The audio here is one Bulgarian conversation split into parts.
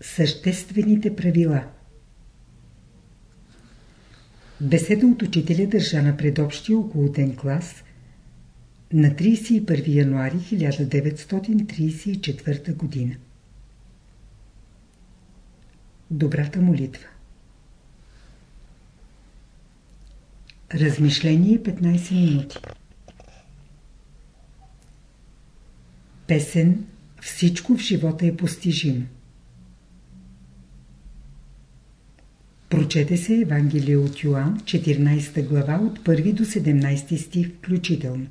Съществените правила Беседа от учителя държа на предобщия околотен клас на 31 януари 1934 година. Добрата молитва Размишление 15 минути Песен Всичко в живота е постижимо. Прочете се Евангелие от Йоан, 14 глава, от 1 до 17 стих включително.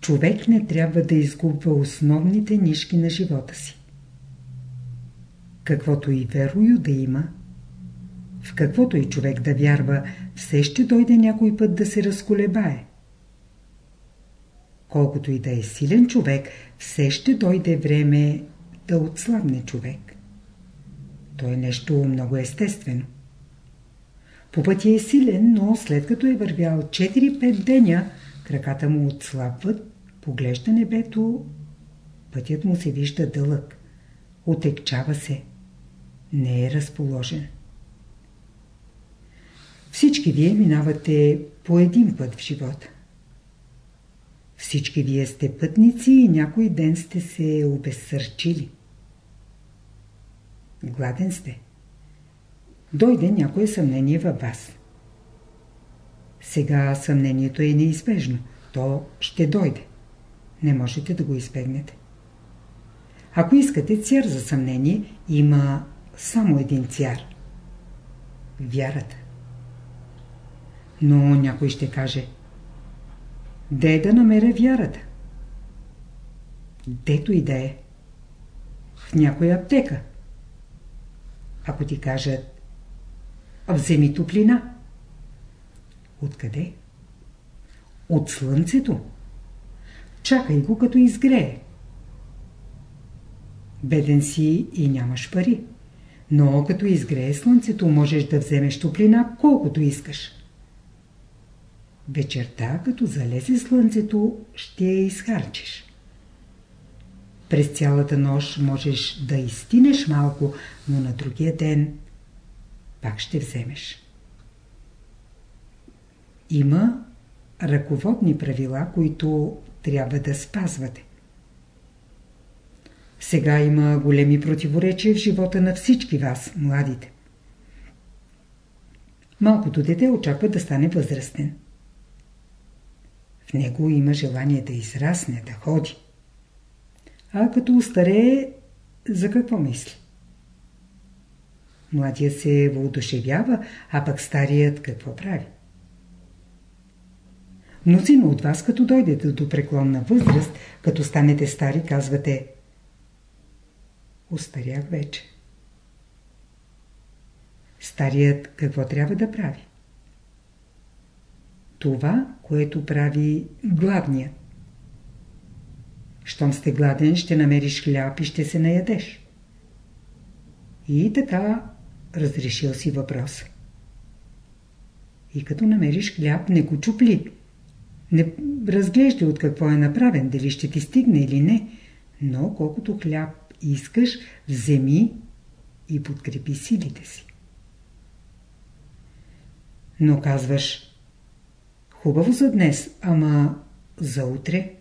Човек не трябва да изгубва основните нишки на живота си. Каквото и верою да има, в каквото и човек да вярва, все ще дойде някой път да се разколебае. Колкото и да е силен човек, все ще дойде време да отслабне човек. То е нещо много естествено. По пътя е силен, но след като е вървял 4-5 деня, краката му отслабват, поглежда небето, пътят му се вижда дълъг, отекчава се, не е разположен. Всички вие минавате по един път в живота. Всички вие сте пътници и някой ден сте се обезсърчили. Гладен сте. Дойде някое съмнение във вас. Сега съмнението е неизбежно. То ще дойде. Не можете да го избегнете. Ако искате цяр за съмнение, има само един цяр. Вярата. Но някой ще каже Де да намеря вярата? Дето и да е. В някоя аптека. Ако ти кажат Вземи топлина. Откъде? От слънцето. Чакай го като изгрее. Беден си и нямаш пари. Но като изгрее слънцето, можеш да вземеш топлина колкото искаш. Вечерта, като залезе слънцето, ще я изхарчиш. През цялата нощ можеш да изтинеш малко, но на другия ден пак ще вземеш. Има ръководни правила, които трябва да спазвате. Сега има големи противоречия в живота на всички вас, младите. Малкото дете очаква да стане възрастен. Него има желание да израсне, да ходи. А като устарее, за какво мисли? Младият се въодушевява, а пък старият какво прави? Мнозина от вас, като дойдете до преклонна възраст, като станете стари, казвате Остарях вече. Старият какво трябва да прави? Това, което прави гладният. Щом сте гладен, ще намериш хляб и ще се наядеш. И така разрешил си въпрос. И като намериш хляб, не го чупли. Не разглеждай от какво е направен, дали ще ти стигне или не, но колкото хляб искаш, вземи и подкрепи силите си. Но казваш, хубаво за днес, ама за утре?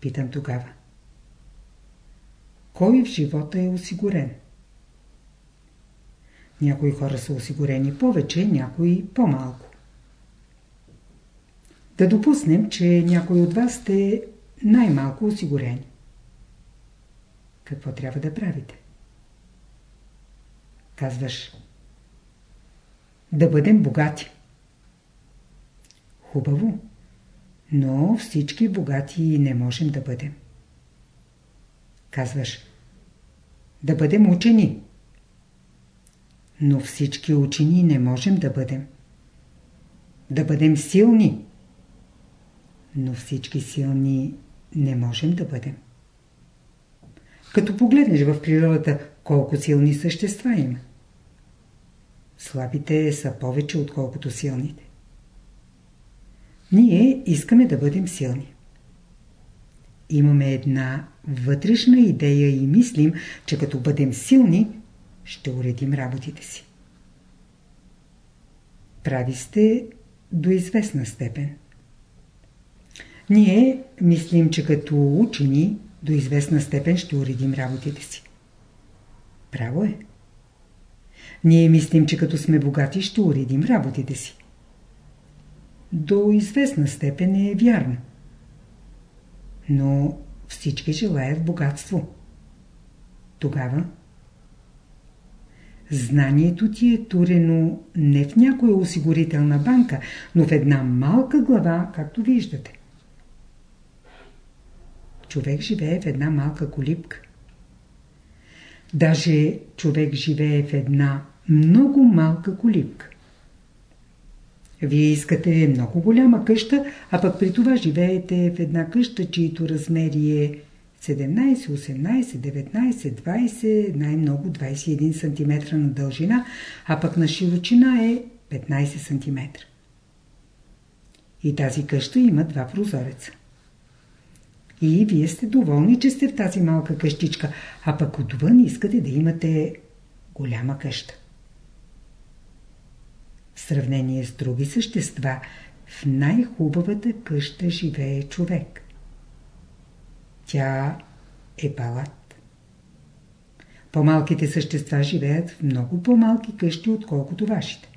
Питам тогава. Кой в живота е осигурен? Някои хора са осигурени повече, някои по-малко. Да допуснем, че някой от вас сте най-малко осигурени. Какво трябва да правите? Казваш да бъдем богати. Хубаво, но всички богати не можем да бъдем. Казваш да бъдем учени но всички учени не можем да бъдем. Да бъдем силни, но всички силни не можем да бъдем. Като погледнеш в природата, колко силни същества има. Слабите са повече, отколкото силните. Ние искаме да бъдем силни. Имаме една вътрешна идея и мислим, че като бъдем силни, ще уредим работите си. Прави сте до известна степен. Ние мислим, че като учени до известна степен ще уредим работите си. Право е. Ние мислим, че като сме богати ще уредим работите си. До известна степен е вярно. Но всички желаят богатство. Тогава знанието ти е турено не в някоя осигурителна банка, но в една малка глава, както виждате. Човек живее в една малка колипка. Даже човек живее в една много малка колипка. Вие искате много голяма къща, а пък при това живеете в една къща, чието размери е 17, 18, 19, 20, най-много 21 см на дължина, а пък на широчина е 15 см. И тази къща има два прозореца. И вие сте доволни, че сте в тази малка къщичка, а пък отвън искате да имате голяма къща. В сравнение с други същества, в най-хубавата къща живее човек. Тя е палат. По-малките същества живеят в много по-малки къщи, отколкото вашите.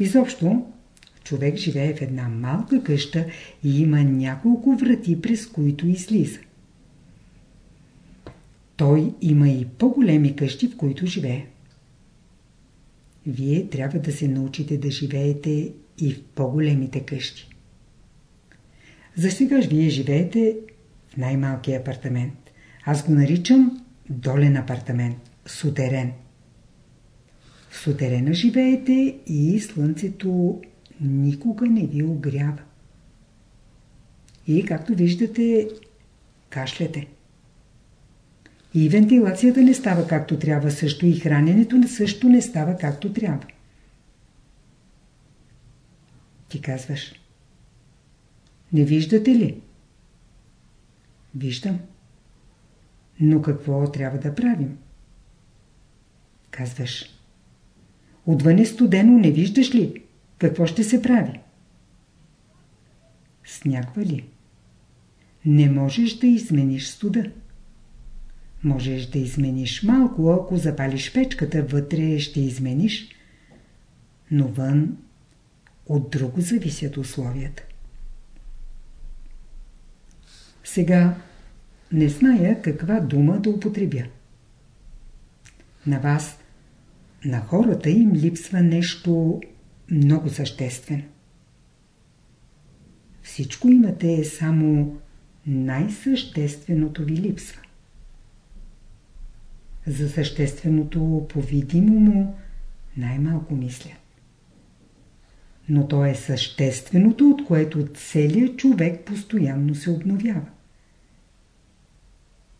Изобщо, човек живее в една малка къща и има няколко врати, през които излиза. Той има и по-големи къщи, в които живее. Вие трябва да се научите да живеете и в по-големите къщи. За сега вие живеете в най-малкия апартамент. Аз го наричам долен апартамент, сутерен. В сутерена живеете и слънцето никога не ви огрява. И както виждате, кашляте. И вентилацията не става както трябва, също и храненето също не става както трябва. Ти казваш. Не виждате ли? Виждам. Но какво трябва да правим? Казваш. Отвън е студено, не виждаш ли? Какво ще се прави? Снягва ли? Не можеш да измениш студа. Можеш да измениш малко, ако запалиш печката, вътре ще измениш, но вън от друго зависят условията. Сега не зная каква дума да употребя. На вас, на хората им липсва нещо много съществено. Всичко имате, само най-същественото ви липсва. За същественото, по-видимо му, най-малко мисля. Но то е същественото, от което целият човек постоянно се обновява.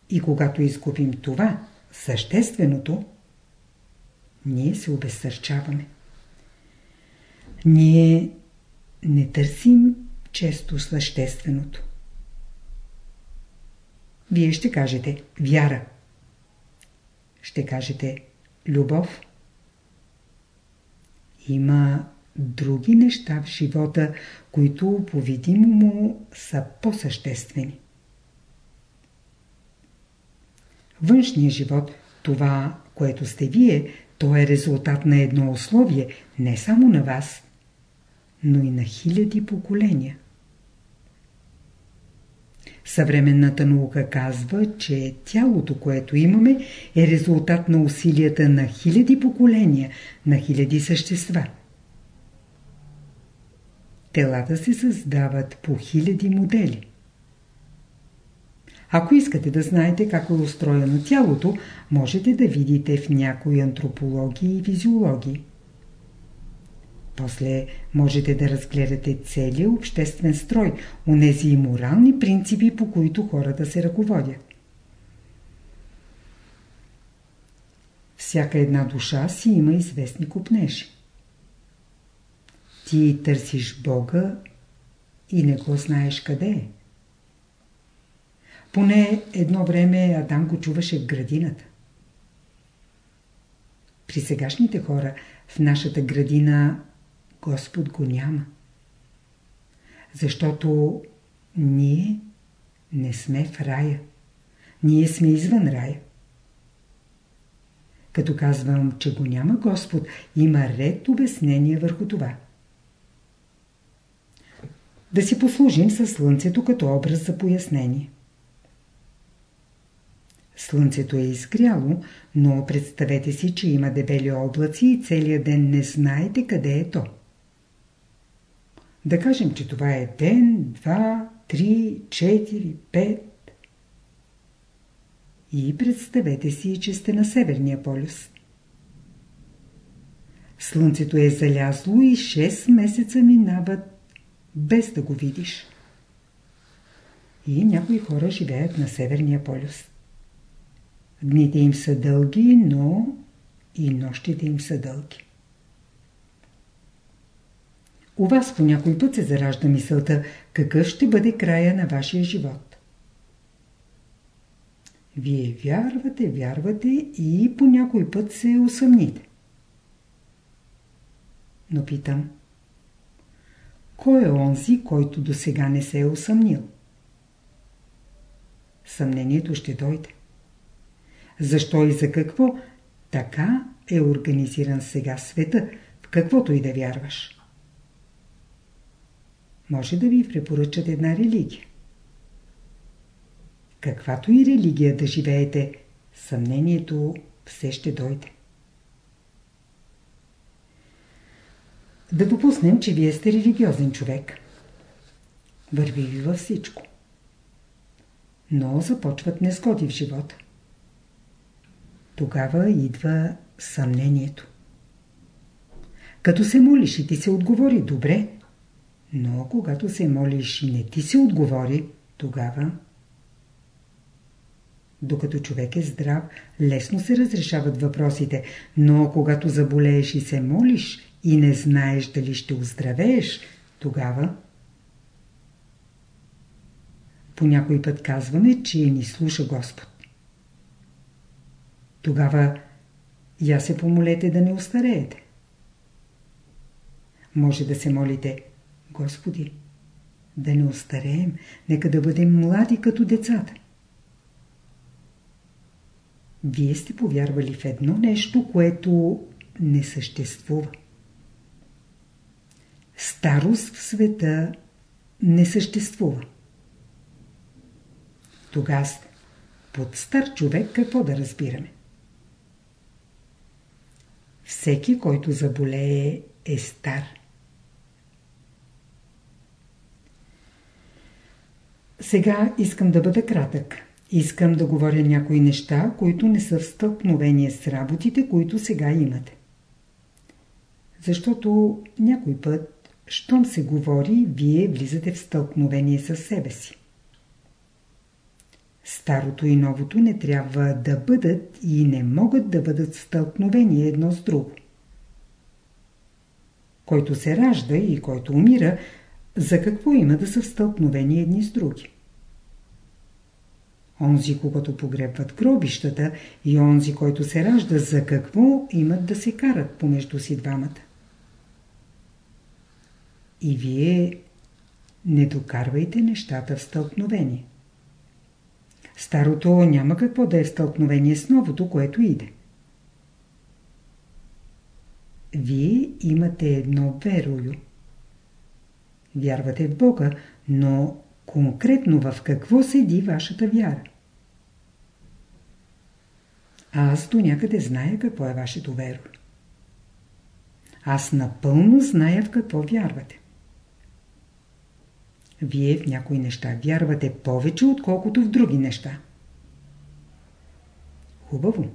И когато изгубим това, същественото, ние се обезсърчаваме. Ние не търсим често същественото. Вие ще кажете вяра. Ще кажете любов. Има други неща в живота, които по-видимо му са по-съществени. Външният живот, това, което сте вие, то е резултат на едно условие, не само на вас, но и на хиляди поколения. Съвременната наука казва, че тялото, което имаме, е резултат на усилията на хиляди поколения, на хиляди същества. Телата се създават по хиляди модели. Ако искате да знаете как е устроено тялото, можете да видите в някои антропологии и физиологии. После можете да разгледате целият обществен строй, унези и морални принципи, по които хората се ръководят. Всяка една душа си има известни купнежи. Ти търсиш Бога и не го знаеш къде е. Поне едно време Адам го чуваше в градината. При сегашните хора в нашата градина Господ го няма. Защото ние не сме в рая. Ние сме извън рая. Като казвам, че го няма Господ, има ред обяснения върху това. Да си послужим със Слънцето като образ за пояснение. Слънцето е изгряло, но представете си, че има дебели облаци и целият ден не знаете къде е то. Да кажем, че това е ден, два, три, четири, пет. И представете си, че сте на Северния полюс. Слънцето е залязло и 6 месеца минават без да го видиш. И някои хора живеят на Северния полюс. Дните им са дълги, но и нощите им са дълги. У вас по някой път се заражда мисълта, какъв ще бъде края на вашия живот. Вие вярвате, вярвате и по някой път се усъмните. Но питам, кой е онзи, който до сега не се е усъмнил? Съмнението ще дойде. Защо и за какво? Така е организиран сега света, в каквото и да вярваш. Може да ви препоръчат една религия. Каквато и религия да живеете, съмнението все ще дойде. Да допуснем, че вие сте религиозен човек. Върви ви във всичко. Но започват незгоди в живота. Тогава идва съмнението. Като се молиш и ти се отговори добре, но когато се молиш и не ти се отговори, тогава докато човек е здрав, лесно се разрешават въпросите, но когато заболееш и се молиш и не знаеш дали ще оздравееш, тогава по някой път казваме, че ни слуша Господ. Тогава я се помолете да не остареете. Може да се молите, Господи, да не остареем, нека да бъдем млади като децата. Вие сте повярвали в едно нещо, което не съществува. Старост в света не съществува. Тогава под стар човек какво да разбираме? Всеки, който заболее, е стар. Сега искам да бъда кратък. Искам да говоря някои неща, които не са в стълкновение с работите, които сега имате. Защото някой път, щом се говори, вие влизате в стълкновение с себе си. Старото и новото не трябва да бъдат и не могат да бъдат стълкновени едно с друго. Който се ражда и който умира, за какво има да са в стълкновени едни с други? Онзи, когато погребват гробищата и онзи, който се ражда, за какво имат да се карат помежду си двамата? И вие не докарвайте нещата в стълкновение. Старото няма какво да е в стълкновение с новото, което иде. Вие имате едно верою. Вярвате в Бога, но конкретно в какво седи вашата вяра? Аз до някъде зная какво е вашето веро. Аз напълно зная в какво вярвате. Вие в някои неща вярвате повече, отколкото в други неща. Хубаво.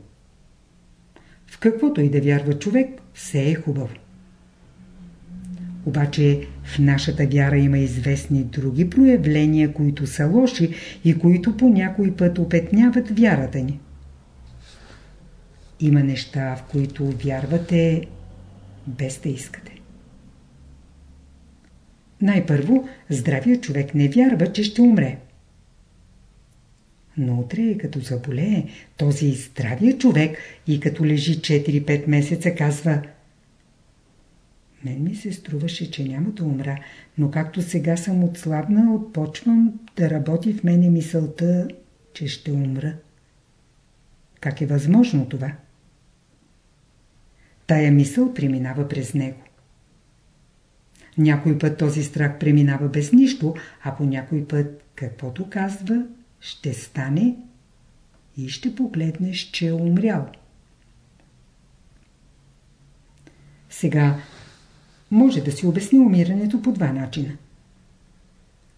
В каквото и да вярва човек, все е хубаво. Обаче в нашата вяра има известни други проявления, които са лоши и които по някой път опетняват вярата ни. Има неща, в които вярвате без да искате. Най-първо, здравият човек не вярва, че ще умре. Но утре, като заболее, този здравия човек и като лежи 4-5 месеца, казва Мен ми се струваше, че няма да умра, но както сега съм отслабна, отпочвам да работи в мене мисълта, че ще умра. Как е възможно това? Тая мисъл преминава през него. Някой път този страх преминава без нищо, а по някой път, каквото казва, ще стане и ще погледнеш, че е умрял. Сега може да си обясни умирането по два начина.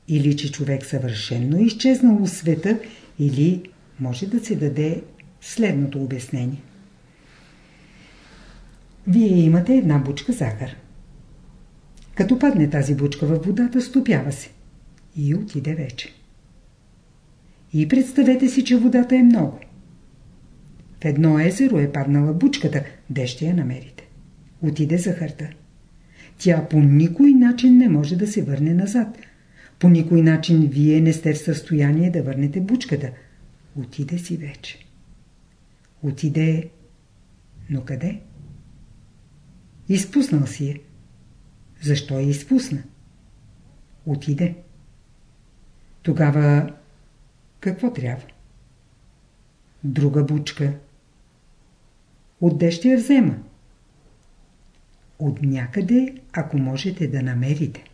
Или че човек съвършенно изчезнал от света, или може да се даде следното обяснение. Вие имате една бучка захар. Като падне тази бучка във водата, стопява се. И отиде вече. И представете си, че водата е много. В едно езеро е паднала бучката, де ще я намерите. Отиде захарта. Тя по никой начин не може да се върне назад. По никой начин вие не сте в състояние да върнете бучката. Отиде си вече. Отиде... Но къде? Изпуснал си е. Защо я изпусна? Отиде. Тогава какво трябва? Друга бучка. Отде ще я взема? От някъде, ако можете да намерите.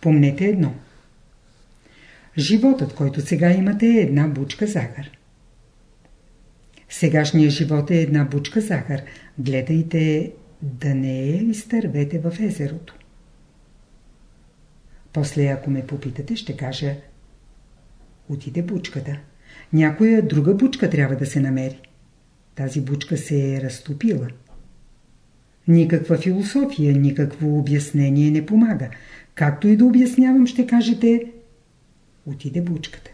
Помнете едно. Животът, който сега имате е една бучка захар. Сегашният живот е една бучка захар. Гледайте да не я изтървете в езерото. После, ако ме попитате, ще кажа Отиде бучката. Някоя друга бучка трябва да се намери. Тази бучка се е разтопила. Никаква философия, никакво обяснение не помага. Както и да обяснявам, ще кажете Отиде бучката.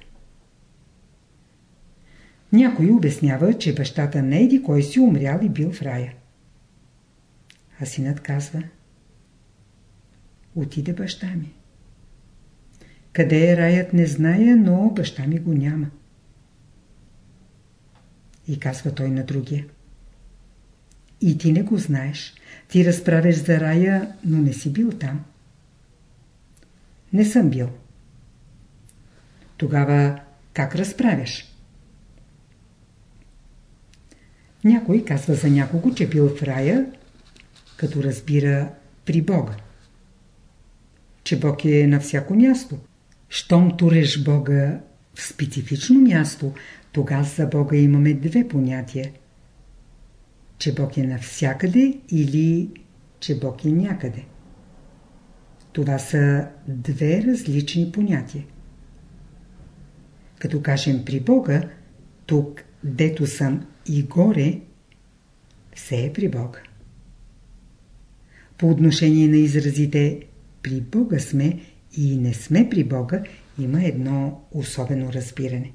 Някой обяснява, че бащата не еди кой си умрял и бил в рая. А синът казва Отиде баща ми. Къде е раят не зная, но баща ми го няма. И казва той на другия. И ти не го знаеш. Ти разправяш за рая, но не си бил там. Не съм бил. Тогава как разправяш? Някой казва за някого, че бил в рая, като разбира при Бога. Че Бог е на всяко място. Щом туреш Бога в специфично място, тогава за Бога имаме две понятия. Че Бог е навсякъде или че Бог е някъде. Това са две различни понятия. Като кажем при Бога, тук, дето съм и горе, все е при Бога. По отношение на изразите при Бога сме и не сме при Бога, има едно особено разбиране.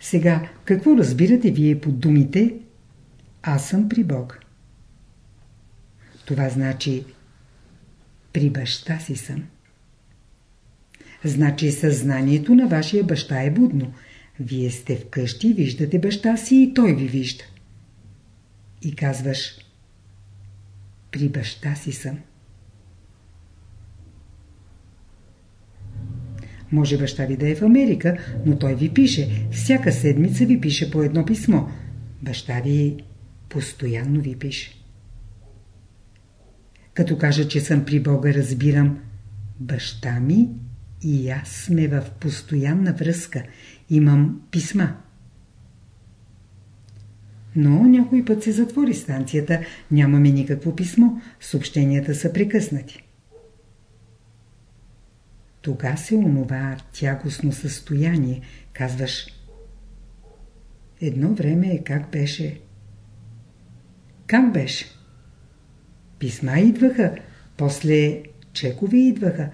Сега, какво разбирате вие под думите Аз съм при Бог? Това значи При баща си съм. Значи съзнанието на вашия баща е будно. Вие сте вкъщи, виждате баща си и той ви вижда. И казваш При баща си съм. Може баща ви да е в Америка, но той ви пише. Всяка седмица ви пише по едно писмо. Баща ви постоянно ви пише. Като кажа, че съм при Бога, разбирам. Баща ми и аз сме в постоянна връзка. Имам писма. Но някой път се затвори станцията, нямаме никакво писмо, съобщенията са прекъснати. Тога се онова тягостно състояние, казваш. Едно време как беше. Как беше? Писма идваха, после чекове идваха,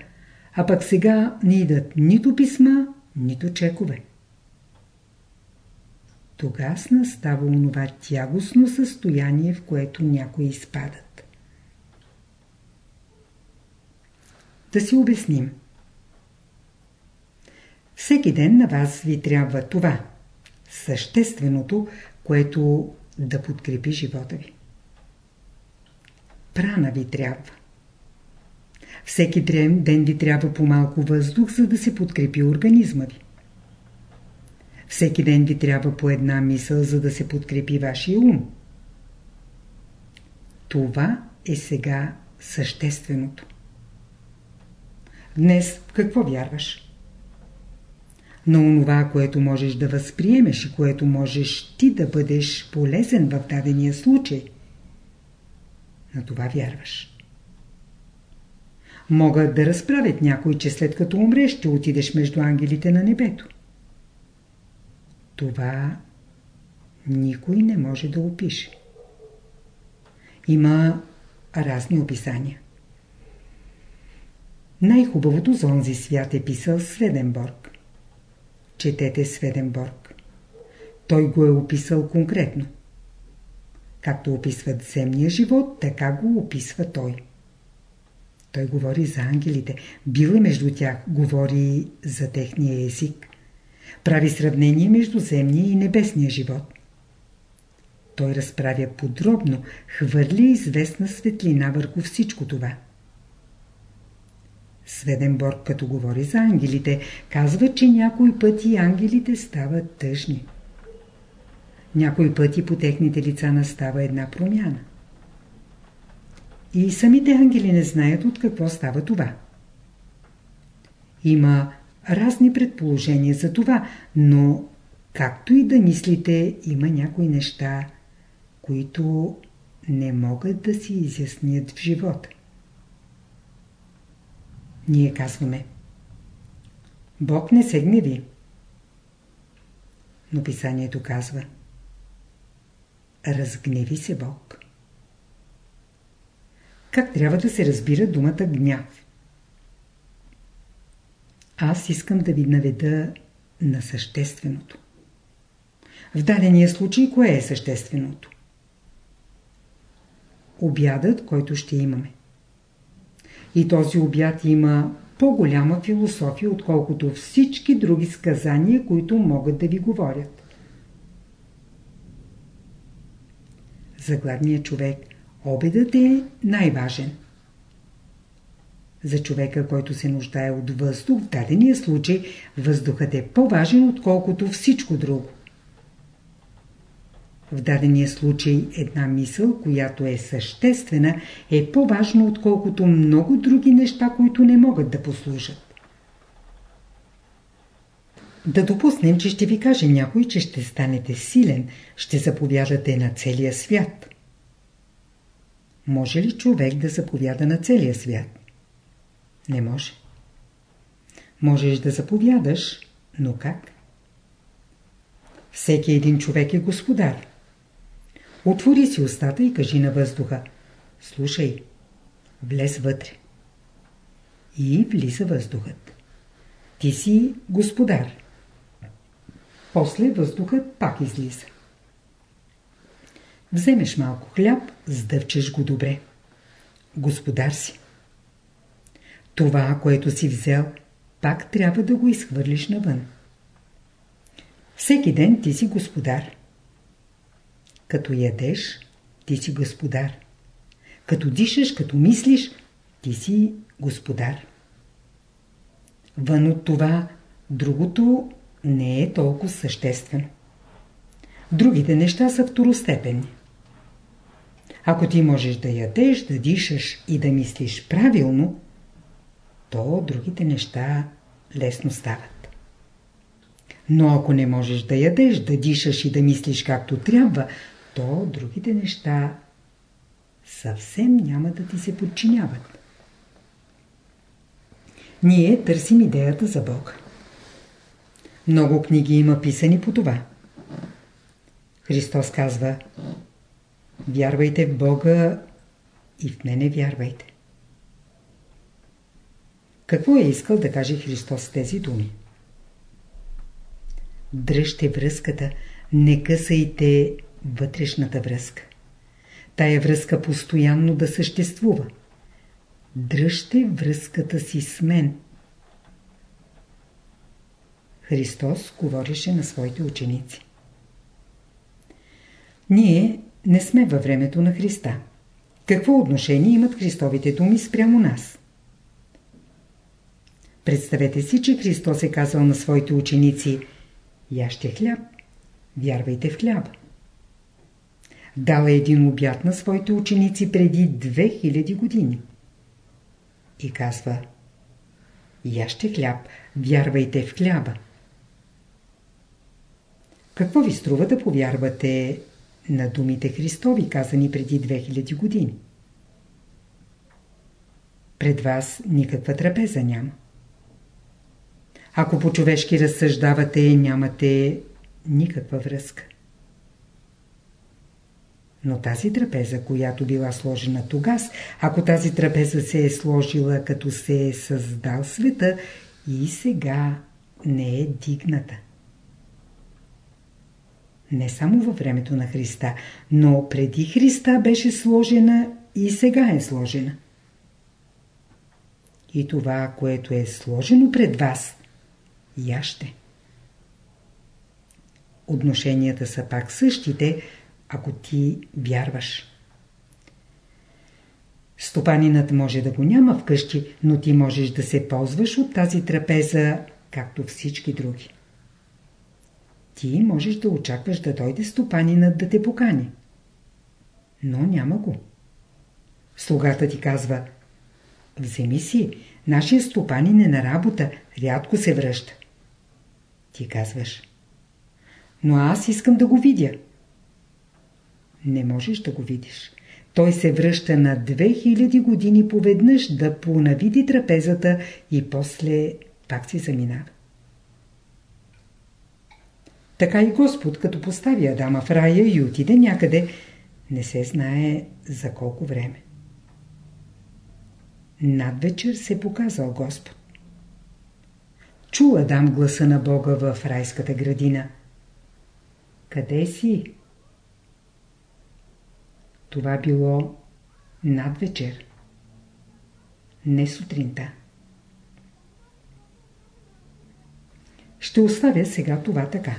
а пък сега не идат нито писма, нито чекове. Тогас настава онова тягостно състояние, в което някои изпадат. Да си обясним. Всеки ден на вас ви трябва това. Същественото, което да подкрепи живота ви. Прана ви трябва. Всеки ден ви трябва по-малко въздух, за да се подкрепи организма ви. Всеки ден ви трябва по една мисъл, за да се подкрепи вашия ум. Това е сега същественото. Днес какво вярваш? На онова, което можеш да възприемеш и което можеш ти да бъдеш полезен в дадения случай. На това вярваш. Могат да разправят някой, че след като умреш, ще отидеш между ангелите на небето. Това никой не може да опише. Има разни описания. Най-хубавото за онзи свят е писал Сведенборг. Четете Сведенборг. Той го е описал конкретно. Както описват земния живот, така го описва той. Той говори за ангелите. Бил е между тях. Говори за техния език. Прави сравнение между земния и небесния живот. Той разправя подробно, хвърли известна светлина върху всичко това. Сведенборг, като говори за ангелите, казва, че някои пъти ангелите стават тъжни. Някои пъти по техните лица настава една промяна. И самите ангели не знаят от какво става това. Има разни предположения за това, но както и да мислите, има някои неща, които не могат да си изяснят в живота. Ние казваме Бог не се гневи. Но писанието казва Разгневи се Бог. Как трябва да се разбира думата гняв? Аз искам да ви наведа на същественото. В дадения случай, кое е същественото? Обядът, който ще имаме. И този обяд има по-голяма философия, отколкото всички други сказания, които могат да ви говорят. За гладния човек обедът е най-важен. За човека, който се нуждае от въздух, в дадения случай въздухът е по-важен, отколкото всичко друго. В дадения случай една мисъл, която е съществена, е по-важна, отколкото много други неща, които не могат да послужат. Да допуснем, че ще ви каже някой, че ще станете силен, ще заповядате на целия свят. Може ли човек да заповяда на целия свят? Не може. Можеш да заповядаш, но как? Всеки един човек е господар. Отвори си устата и кажи на въздуха. Слушай, влез вътре. И влиза въздухът. Ти си господар. После въздухът пак излиза. Вземеш малко хляб, сдъвчеш го добре. Господар си. Това, което си взел, пак трябва да го изхвърлиш навън. Всеки ден ти си господар. Като ядеш, ти си господар. Като дишаш, като мислиш, ти си господар. Вън от това, другото не е толкова съществено. Другите неща са второстепенни. Ако ти можеш да ядеш, да дишаш и да мислиш правилно, то другите неща лесно стават. Но ако не можеш да ядеш, да дишаш и да мислиш както трябва, то другите неща съвсем няма да ти се подчиняват. Ние търсим идеята за Бог. Много книги има писани по това. Христос казва Вярвайте в Бога и в мене вярвайте. Какво е искал да каже Христос с тези думи? Дръжте връзката, не късайте вътрешната връзка. Тая връзка постоянно да съществува. дръжте връзката си с мен. Христос говореше на своите ученици. Ние не сме във времето на Христа. Какво отношение имат Христовите думи спрямо нас? Представете си, че Христос е казал на своите ученици Яще хляб, вярвайте в хляб. Дал е един обяд на своите ученици преди 2000 години. И казва Яще хляб, вярвайте в хляба. Какво ви струва да повярвате на думите Христови, казани преди 2000 години? Пред вас никаква трапеза няма. Ако по-човешки разсъждавате, нямате никаква връзка. Но тази трапеза, която била сложена тогас, ако тази трапеза се е сложила като се е създал света и сега не е дигната. Не само във времето на Христа, но преди Христа беше сложена и сега е сложена. И това, което е сложено пред вас, яще. Отношенията са пак същите, ако ти вярваш. Стопанинът може да го няма вкъщи, но ти можеш да се ползваш от тази трапеза, както всички други. Ти можеш да очакваш да дойде стопанинът да те покани. Но няма го. Слугата ти казва Вземи си, нашия стопанин е на работа, рядко се връща. Ти казваш Но аз искам да го видя. Не можеш да го видиш. Той се връща на 2000 години поведнъж да понавиди трапезата и после пак си заминава. Така и Господ, като постави Адама в рая и отиде някъде, не се знае за колко време. Над вечер се показал Господ. Чу Адам гласа на Бога в райската градина. Къде си? Това било над вечер. Не сутринта. Ще оставя сега това така.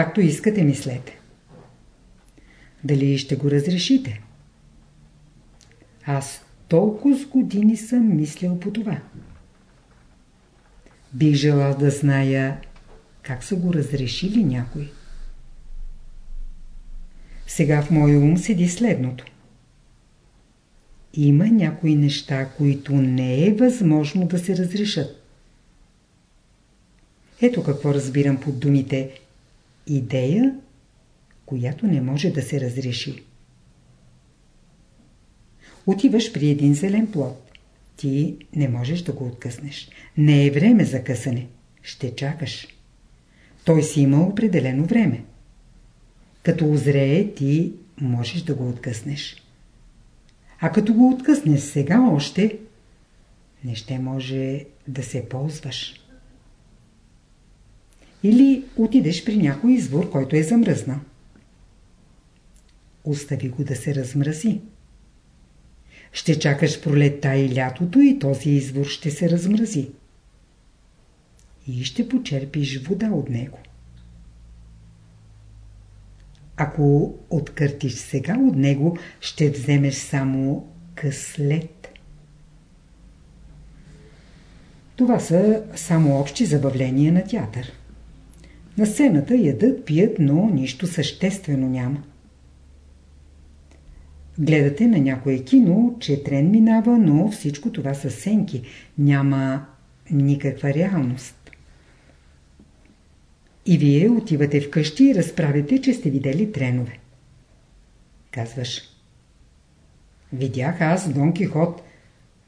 Както искате, мислете. Дали ще го разрешите? Аз толкова с години съм мислял по това. Бих желал да зная как са го разрешили някой. Сега в моя ум седи следното. Има някои неща, които не е възможно да се разрешат. Ето какво разбирам под думите идея, която не може да се разреши. Отиваш при един зелен плод. Ти не можеш да го откъснеш. Не е време за късане. Ще чакаш. Той си има определено време. Като озрее, ти можеш да го откъснеш. А като го откъснеш сега още, не ще може да се ползваш. Или отидеш при някой извор, който е замръзнал. Остави го да се размрази. Ще чакаш пролетта и лятото и този извор ще се размрази. И ще почерпиш вода от него. Ако откъртиш сега от него, ще вземеш само къслет. Това са само общи забавления на театър. На сцената ядат, пият, но нищо съществено няма. Гледате на някое кино, че трен минава, но всичко това са сенки. Няма никаква реалност. И вие отивате вкъщи и разправите, че сте видели тренове. Казваш. Видях аз Дон Кихот.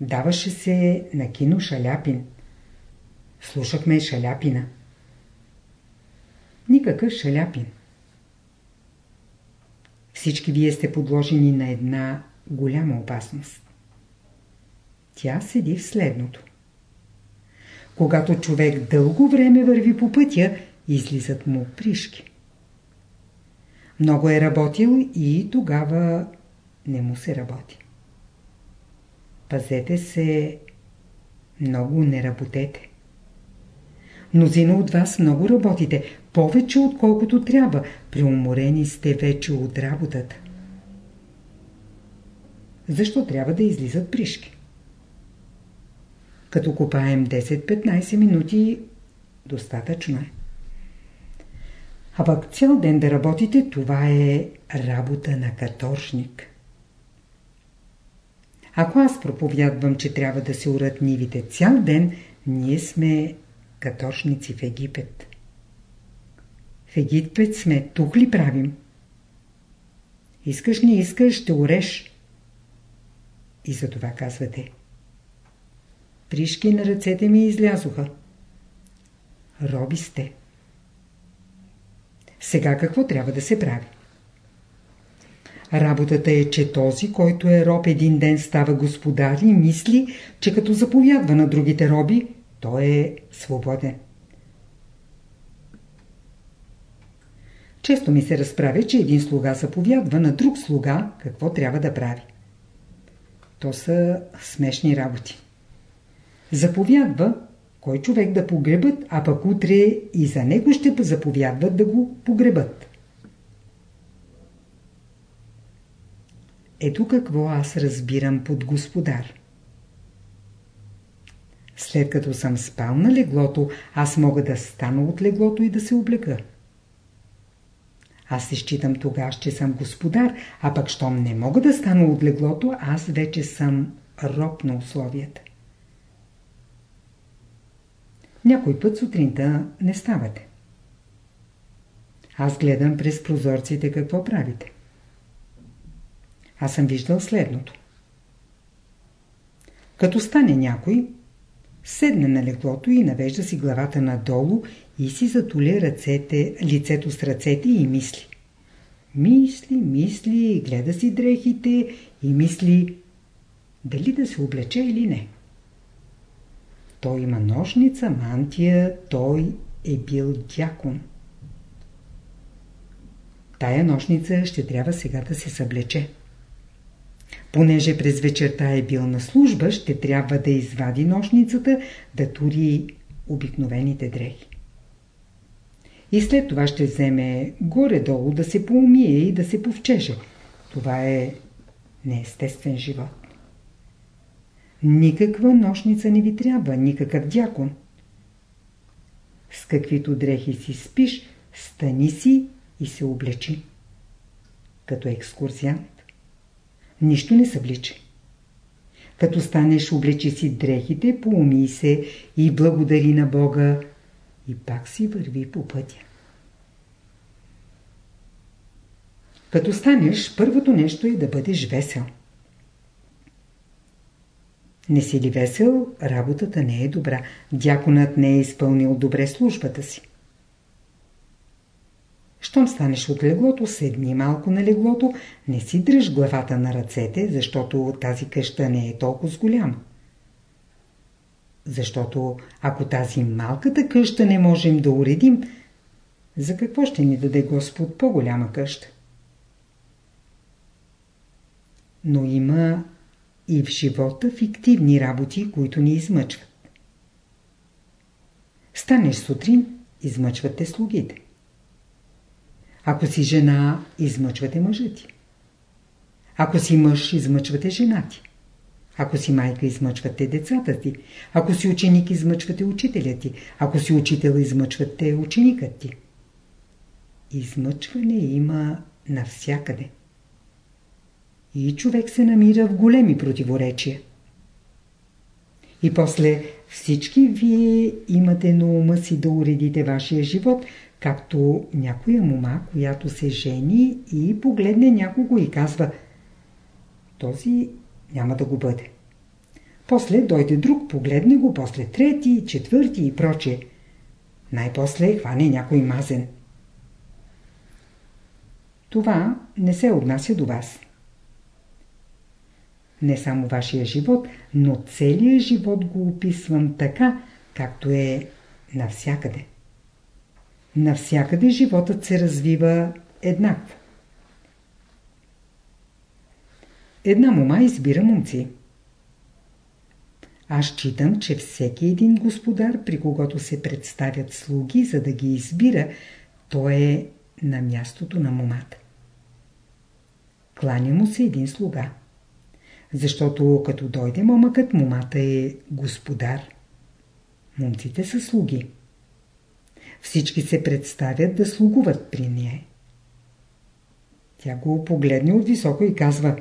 Даваше се на кино Шаляпин. Слушахме Шаляпина никакъв шаляпин. Всички вие сте подложени на една голяма опасност. Тя седи в следното. Когато човек дълго време върви по пътя, излизат му пришки. Много е работил и тогава не му се работи. Пазете се, много не работете. Мнозина от вас много работите, повече отколкото трябва. Преуморени сте вече от работата. Защо трябва да излизат пришки? Като копаем 10-15 минути, достатъчно е. А пък цял ден да работите, това е работа на каторшник. Ако аз проповядвам, че трябва да се урат нивите цял ден, ние сме каторшници в Египет. В Египет сме, тук ли правим? Искаш, не искаш, ще уреш. И за това казвате. Пришки на ръцете ми излязоха. Роби сте. Сега какво трябва да се прави? Работата е, че този, който е роб един ден става господар и мисли, че като заповядва на другите роби, той е свободен. Често ми се разправя, че един слуга заповядва на друг слуга какво трябва да прави. То са смешни работи. Заповядва кой човек да погребат, а пък утре и за него ще заповядват да го погребат. Ето какво аз разбирам под господар. След като съм спал на леглото, аз мога да стана от леглото и да се облека. Аз се считам тогава, че съм господар, а пък щом не мога да стана от леглото, аз вече съм роб на условията. Някой път сутринта не ставате. Аз гледам през прозорците какво правите. Аз съм виждал следното. Като стане някой, седне на леглото и навежда си главата надолу и си затуля ръцете, лицето с ръцете и мисли. Мисли, мисли, гледа си дрехите и мисли дали да се облече или не. Той има ножница, мантия, той е бил дякон. Тая ножница ще трябва сега да се съблече. Понеже през вечерта е бил на служба, ще трябва да извади ножницата, да тури обикновените дрехи. И след това ще вземе горе-долу да се поумие и да се повчеже. Това е неестествен живот. Никаква нощница не ви трябва, никакъв дякон. С каквито дрехи си спиш, стани си и се облечи. Като екскурсиант. Нищо не събличи. Като станеш, облечи си дрехите, поуми се и благодари на Бога и пак си върви по пътя. Като станеш, първото нещо е да бъдеш весел. Не си ли весел, работата не е добра. Дяконът не е изпълнил добре службата си. Щом станеш от леглото, седни малко на леглото, не си дръж главата на ръцете, защото тази къща не е толкова голяма. Защото ако тази малката къща не можем да уредим, за какво ще ни даде Господ по-голяма къща? Но има и в живота фиктивни работи, които ни измъчват. Станеш сутрин, измъчвате слугите. Ако си жена, измъчвате мъжа ти. Ако си мъж, измъчвате жена ти. Ако си майка, измъчвате децата ти. Ако си ученик, измъчвате учителя ти. Ако си учител, измъчвате ученикът ти. Измъчване има навсякъде и човек се намира в големи противоречия. И после всички вие имате на ума си да уредите вашия живот, както някоя мома, която се жени и погледне някого и казва този няма да го бъде. После дойде друг, погледне го, после трети, четвърти и прочее. Най-после хване някой мазен. Това не се отнася до вас не само вашия живот, но целият живот го описвам така, както е навсякъде. Навсякъде животът се развива еднакво. Една мома избира момци. Аз читам, че всеки един господар, при когото се представят слуги, за да ги избира, той е на мястото на момата. Кланя му се един слуга. Защото като дойде момъкът, момата е господар. Момците са слуги. Всички се представят да слугуват при нея. Тя го погледне от високо и казва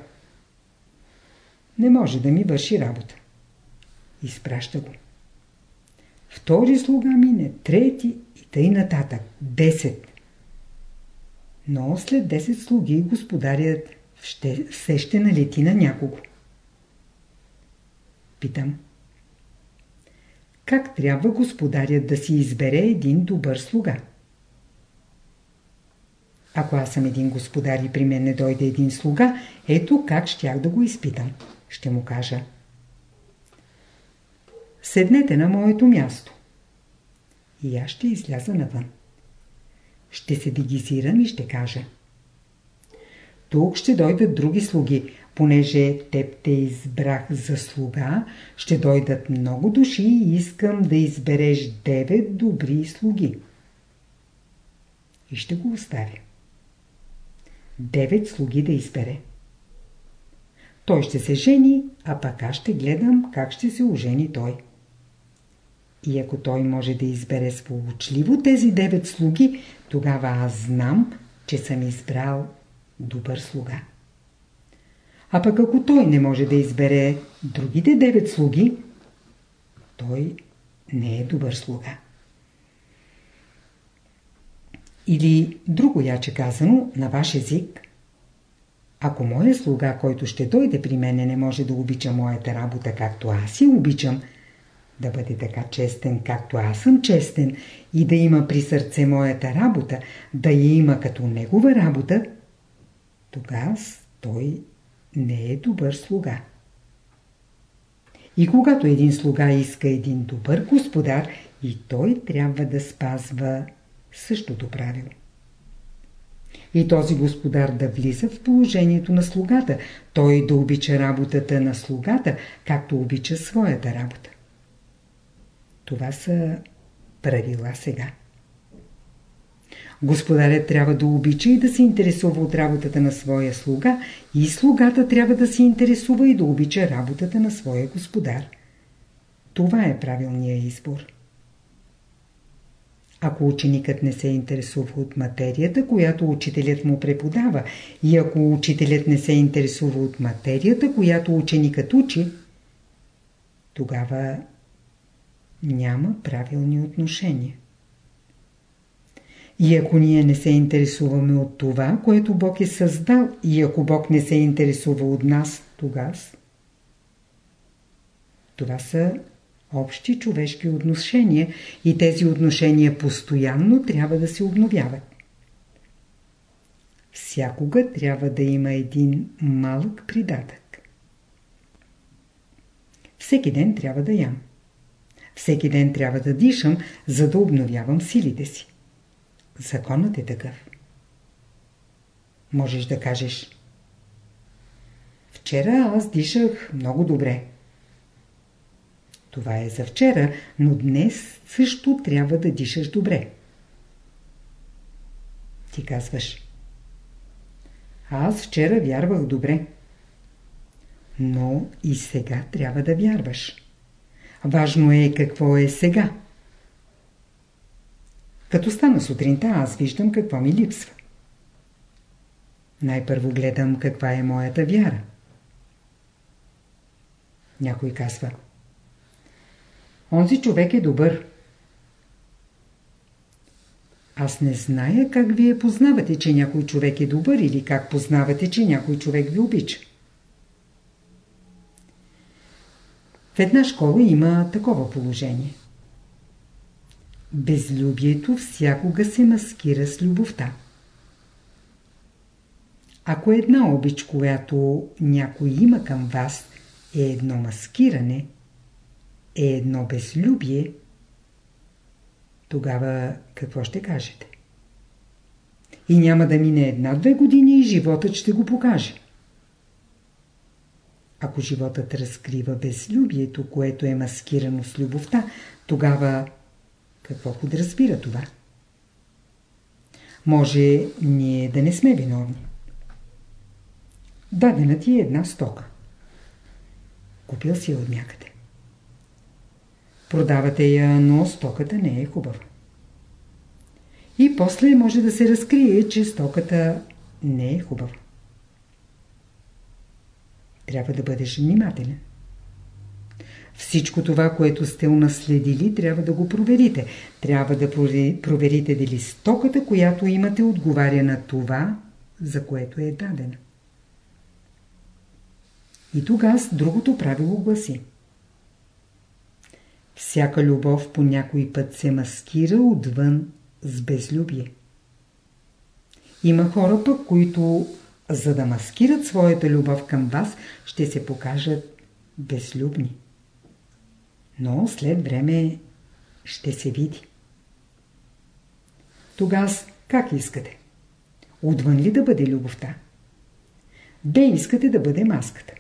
Не може да ми върши работа. Изпраща го. Втори слуга мине, трети и тъй нататък. Десет. Но след 10 слуги господарят ще, все ще налети на някого. Питам. Как трябва господарят да си избере един добър слуга? Ако аз съм един господар и при мен не дойде един слуга, ето как щях да го изпитам. Ще му кажа. Седнете на моето място. И аз ще изляза навън. Ще се дегизирам и ще кажа. Тук ще дойдат други слуги. Понеже теб те избрах за слуга, ще дойдат много души и искам да избереш девет добри слуги. И ще го оставя. Девет слуги да избере. Той ще се жени, а пък аз ще гледам как ще се ожени той. И ако той може да избере сполучливо тези девет слуги, тогава аз знам, че съм избрал добър слуга. А пък ако той не може да избере другите девет слуги, той не е добър слуга. Или друго яче казано на ваш език. Ако моя слуга, който ще дойде при мене, не може да обича моята работа, както аз я обичам, да бъде така честен, както аз съм честен и да има при сърце моята работа, да я има като негова работа, тогава той не е добър слуга. И когато един слуга иска един добър господар, и той трябва да спазва същото правило. И този господар да влиза в положението на слугата, той да обича работата на слугата, както обича своята работа. Това са правила сега. Господарят трябва да обича и да се интересува от работата на своя слуга и слугата трябва да се интересува и да обича работата на своя господар. Това е правилният избор. Ако ученикът не се интересува от материята, която учителят му преподава, и ако учителят не се интересува от материята, която ученикът учи, тогава няма правилни отношения. И ако ние не се интересуваме от това, което Бог е създал, и ако Бог не се интересува от нас, тогава това са общи човешки отношения и тези отношения постоянно трябва да се обновяват. Всякога трябва да има един малък придатък. Всеки ден трябва да ям. Всеки ден трябва да дишам, за да обновявам силите си. Законът е такъв. Можеш да кажеш Вчера аз дишах много добре. Това е за вчера, но днес също трябва да дишаш добре. Ти казваш Аз вчера вярвах добре. Но и сега трябва да вярваш. Важно е какво е сега. Като стана сутринта, аз виждам какво ми липсва. Най-първо гледам каква е моята вяра. Някой казва Онзи човек е добър. Аз не зная как вие познавате, че някой човек е добър или как познавате, че някой човек ви обича. В една школа има такова положение. Безлюбието всякога се маскира с любовта. Ако една обич, която някой има към вас, е едно маскиране, е едно безлюбие, тогава какво ще кажете? И няма да мине една-две години и животът ще го покаже. Ако животът разкрива безлюбието, което е маскирано с любовта, тогава какво подразбира това? Може ние да не сме виновни. Дадена ти е една стока. Купил си я от някъде. Продавате я, но стоката не е хубава. И после може да се разкрие, че стоката не е хубава. Трябва да бъдеш внимателен. Всичко това, което сте унаследили, трябва да го проверите. Трябва да проверите дали стоката, която имате, отговаря на това, за което е дадена. И тогава другото правило гласи. Всяка любов по някой път се маскира отвън с безлюбие. Има хора пък, които за да маскират своята любов към вас, ще се покажат безлюбни. Но след време ще се види. Тогава как искате? Отвън ли да бъде любовта? Де искате да бъде маската?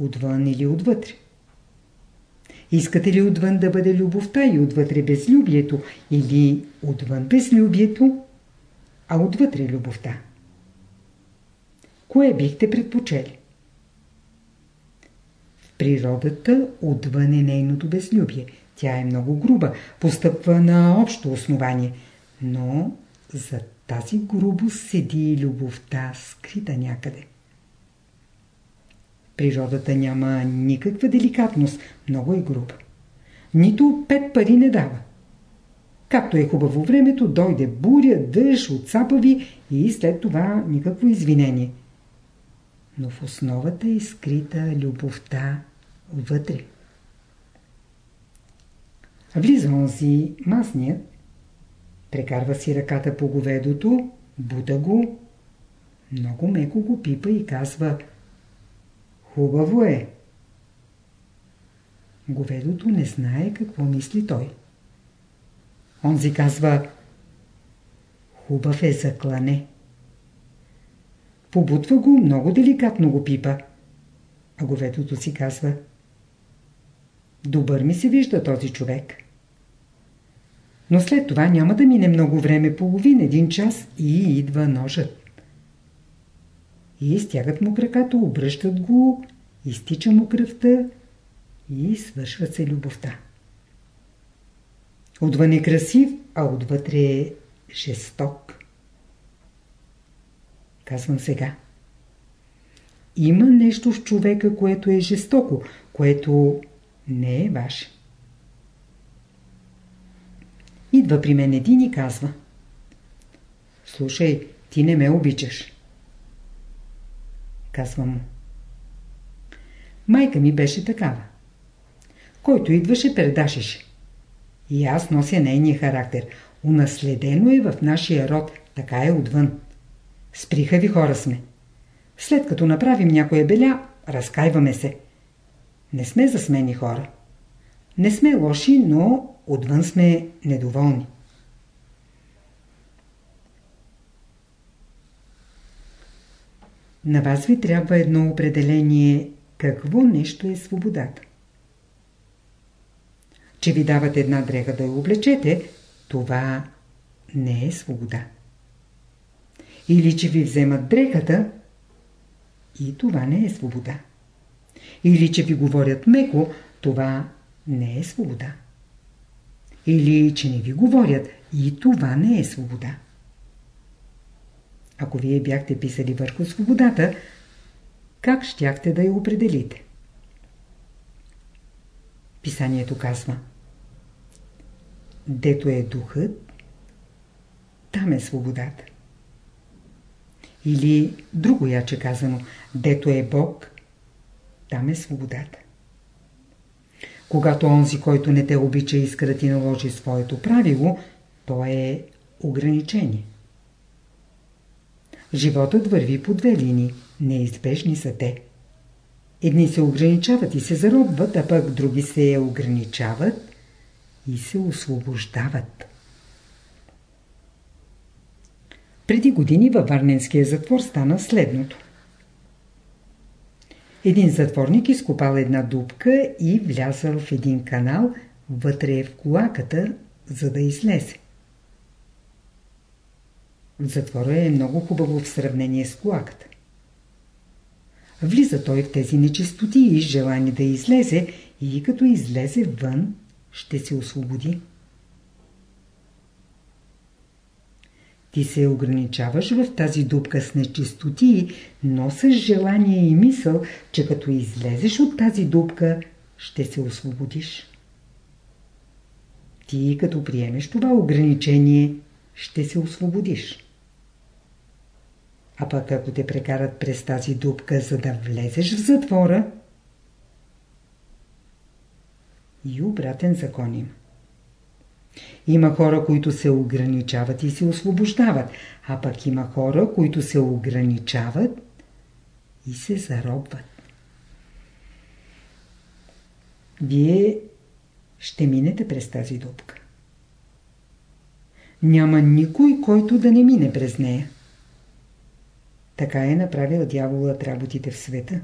Отвън или отвътре? Искате ли отвън да бъде любовта и отвътре безлюбието? Или отвън безлюбието, а отвътре любовта? Кое бихте предпочели? Природата отвън е нейното безлюбие. Тя е много груба, постъпва на общо основание. Но за тази грубост седи любовта скрита някъде. Природата няма никаква деликатност, много е груба. Нито пет пари не дава. Както е хубаво времето, дойде буря, дъжд, отцапа ви и след това никакво извинение. Но в основата е скрита любовта вътре. Влиза онзи масният, прекарва си ръката по говедото, буда го, много меко го пипа и казва – Хубаво е. Говедото не знае какво мисли той. Онзи казва Хубав е за клане. Побутва го, много деликатно го пипа. А говедото си казва Добър ми се вижда този човек. Но след това няма да мине много време, половин, един час и идва ножът и стягат му краката, обръщат го, изтича му кръвта и свършва се любовта. Отвън е красив, а отвътре е жесток. Казвам сега. Има нещо в човека, което е жестоко, което не е ваше. Идва при мен един и казва Слушай, ти не ме обичаш казвам му. Майка ми беше такава. Който идваше, предашеше. И аз нося нейния характер. Унаследено е в нашия род, така е отвън. Сприха ви хора сме. След като направим някоя беля, разкайваме се. Не сме засмени хора. Не сме лоши, но отвън сме недоволни. На вас ви трябва едно определение какво нещо е свободата. Че ви дават една дреха да я облечете, това не е свобода. Или че ви вземат дрехата, и това не е свобода. Или че ви говорят меко, това не е свобода. Или че не ви говорят, и това не е свобода. Ако вие бяхте писали върху свободата, как щяхте да я определите? Писанието казва Дето е духът, там е свободата. Или друго яче казано, дето е Бог, там е свободата. Когато онзи, който не те обича, иска да ти наложи своето правило, то е ограничение. Животът върви по две линии. Неизбежни са те. Едни се ограничават и се заробват, а пък други се ограничават и се освобождават. Преди години във Варненския затвор стана следното. Един затворник изкопал една дупка и влязал в един канал вътре в колаката, за да излезе. Затвора е много хубаво в сравнение с колаката. Влиза той в тези нечистоти и желание да излезе и като излезе вън, ще се освободи. Ти се ограничаваш в тази дупка с нечистоти, но с желание и мисъл, че като излезеш от тази дупка, ще се освободиш. Ти като приемеш това ограничение, ще се освободиш. А пък ако те прекарат през тази дупка, за да влезеш в затвора, и обратен закон има. Има хора, които се ограничават и се освобождават, а пък има хора, които се ограничават и се заробват. Вие ще минете през тази дупка. Няма никой, който да не мине през нея. Така е направил дяволът работите в света.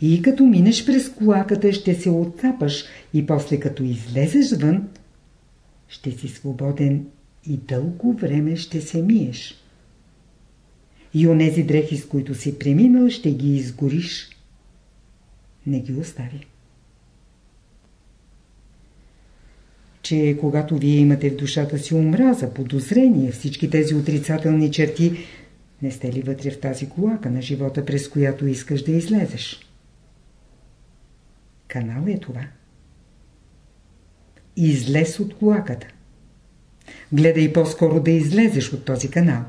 И като минеш през колаката, ще се отцапаш и после като излезеш вън, ще си свободен и дълго време ще се миеш. И онези дрехи, с които си преминал, ще ги изгориш. Не ги остави. Че когато вие имате в душата си омраза, подозрение, всички тези отрицателни черти, не сте ли вътре в тази колака на живота, през която искаш да излезеш? Канал е това. Излез от колаката. Гледай по-скоро да излезеш от този канал.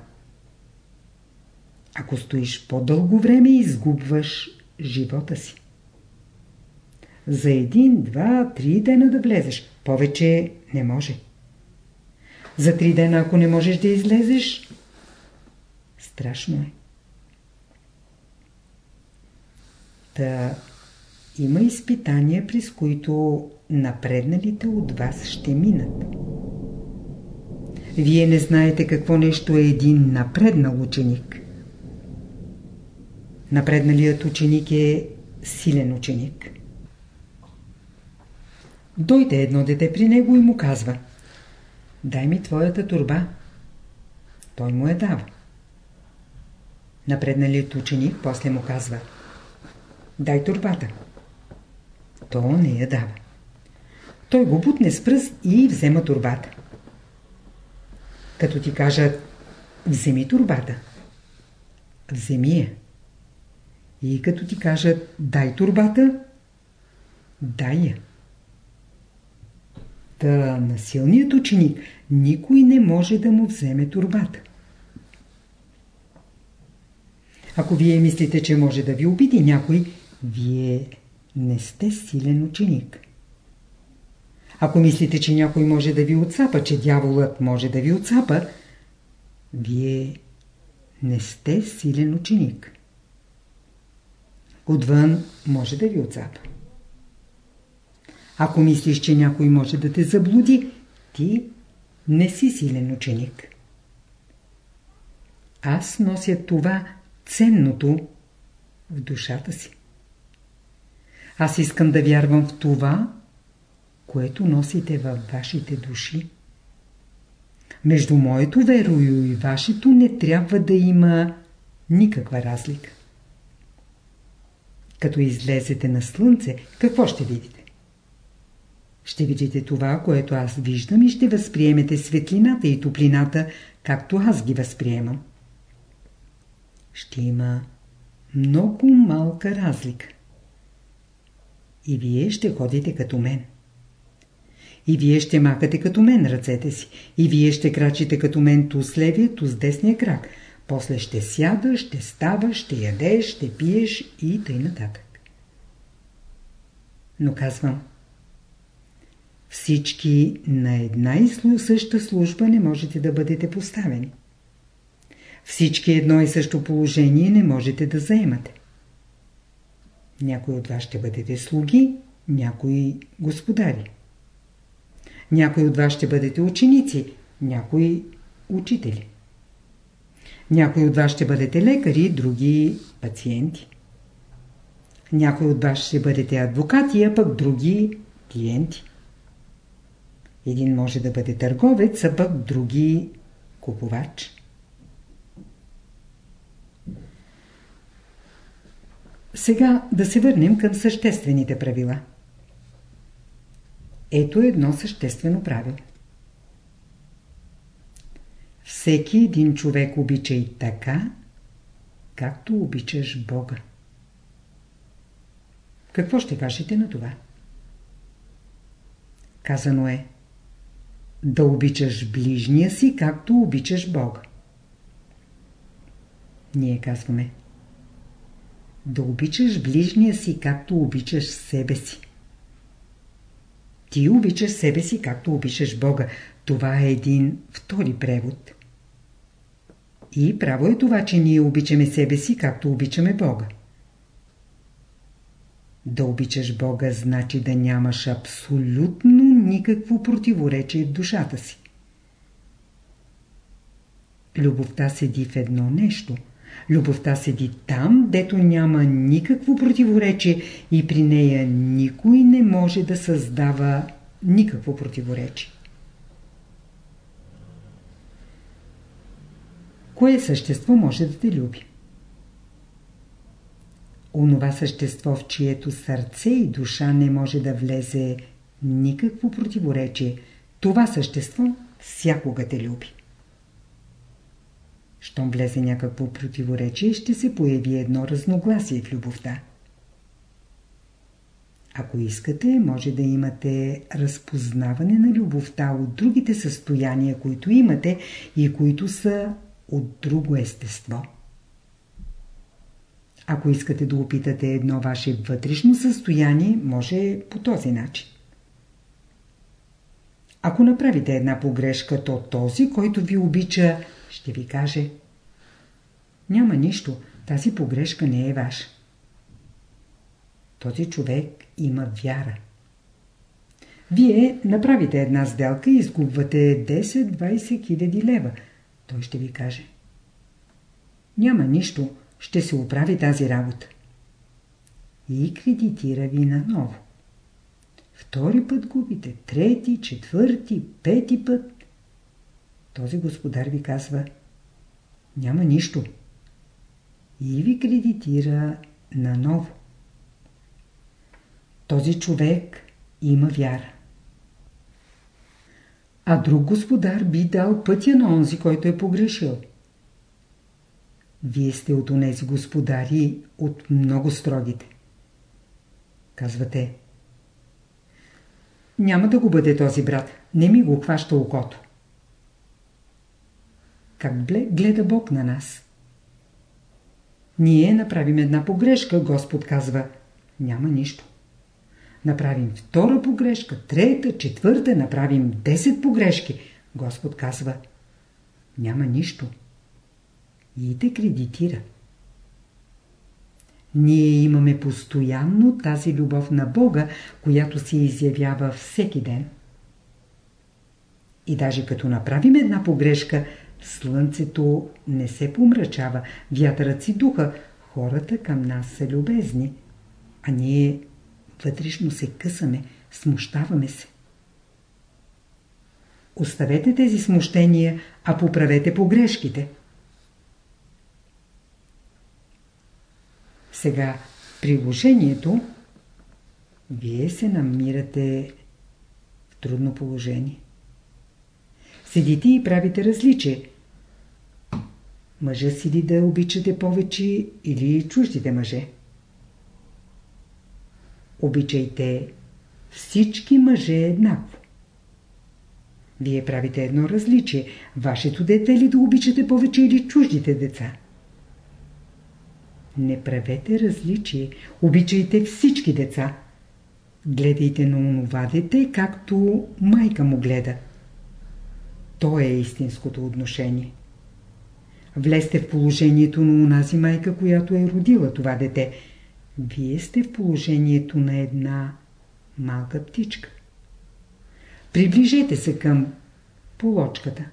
Ако стоиш по-дълго време, изгубваш живота си. За един, два, три дена да влезеш. Повече не може. За три дена, ако не можеш да излезеш, страшно е. Та има изпитания, през които напредналите от вас ще минат. Вие не знаете какво нещо е един напреднал ученик. Напредналият ученик е силен ученик. Дойде едно дете при него и му казва Дай ми твоята турба. Той му е дава. Напредналият ученик после му казва Дай турбата. То не я дава. Той го бутне с пръст и взема турбата. Като ти кажат вземи турбата, вземи я. И като ти кажат дай турбата, дай я. Та на силният ученик никой не може да му вземе турбата. Ако вие мислите, че може да ви обиди някой, вие не сте силен ученик. Ако мислите, че някой може да ви отцапа, че дяволът може да ви отцапа, вие не сте силен ученик. Отвън може да ви отцапа. Ако мислиш, че някой може да те заблуди, ти не си силен ученик. Аз нося това ценното в душата си. Аз искам да вярвам в това, което носите във вашите души. Между моето верою и вашето не трябва да има никаква разлика. Като излезете на слънце, какво ще видите? Ще видите това, което аз виждам и ще възприемете светлината и топлината, както аз ги възприемам. Ще има много малка разлика. И вие ще ходите като мен. И вие ще махате като мен ръцете си. И вие ще крачите като мен ту с левия, ту с десния крак. После ще сяда, ще става, ще ядеш, ще пиеш и тъй нататък. Но казвам, всички на една и съща служба не можете да бъдете поставени. Всички едно и също положение не можете да заемате. Някои от вас ще бъдете слуги, някои господари. Някои от вас ще бъдете ученици, някои учители. Някои от вас ще бъдете лекари, други пациенти. Някой от вас ще бъдете адвокати, а пък други клиенти. Един може да бъде търговец, а пък други купувач. Сега да се върнем към съществените правила. Ето едно съществено правило. Всеки един човек обича и така, както обичаш Бога. Какво ще кажете на това? Казано е да обичаш ближния си, както обичаш Бога. Ние казваме да обичаш ближния си, както обичаш себе си. Ти обичаш себе си, както обичаш Бога. Това е един втори превод. И право е това, че ние обичаме себе си, както обичаме Бога. Да обичаш Бога значи да нямаш абсолютно никакво противоречие в душата си. Любовта седи в едно нещо. Любовта седи там, дето няма никакво противоречие и при нея никой не може да създава никакво противоречие. Кое същество може да те люби? Онова същество, в чието сърце и душа не може да влезе никакво противоречие, това същество всякога те люби. Щом влезе някакво противоречие, ще се появи едно разногласие в любовта. Ако искате, може да имате разпознаване на любовта от другите състояния, които имате и които са от друго естество. Ако искате да опитате едно ваше вътрешно състояние, може по този начин. Ако направите една погрешка, то този, който ви обича, ще ви каже Няма нищо, тази погрешка не е ваша. Този човек има вяра. Вие направите една сделка и изгубвате 10-20 хиляди лева. Той ще ви каже Няма нищо, ще се оправи тази работа. И кредитира ви наново. Втори път губите, трети, четвърти, пети път. Този господар ви казва, няма нищо. И ви кредитира наново. Този човек има вяра. А друг господар би дал пътя на онзи, който е погрешил. Вие сте от онези господари, от много строгите. Казвате, няма да го бъде този брат, не ми го хваща окото. Как гледа Бог на нас? Ние направим една погрешка, Господ казва, няма нищо. Направим втора погрешка, трета, четвърта, направим 10 погрешки. Господ казва, няма нищо и те кредитира. Ние имаме постоянно тази любов на Бога, която се изявява всеки ден. И даже като направим една погрешка, слънцето не се помрачава, вятърът си духа, хората към нас са любезни, а ние вътрешно се късаме, смущаваме се. Оставете тези смущения, а поправете погрешките. Сега, приложението, вие се намирате в трудно положение. Седите и правите различие. Мъжа си ли да обичате повече или чуждите мъже? Обичайте всички мъже еднакво. Вие правите едно различие. Вашето дете ли да обичате повече или чуждите деца? Не правете различие. Обичайте всички деца. Гледайте на онова дете, както майка му гледа. То е истинското отношение. Влезте в положението на онази майка, която е родила това дете. Вие сте в положението на една малка птичка. Приближете се към полочката.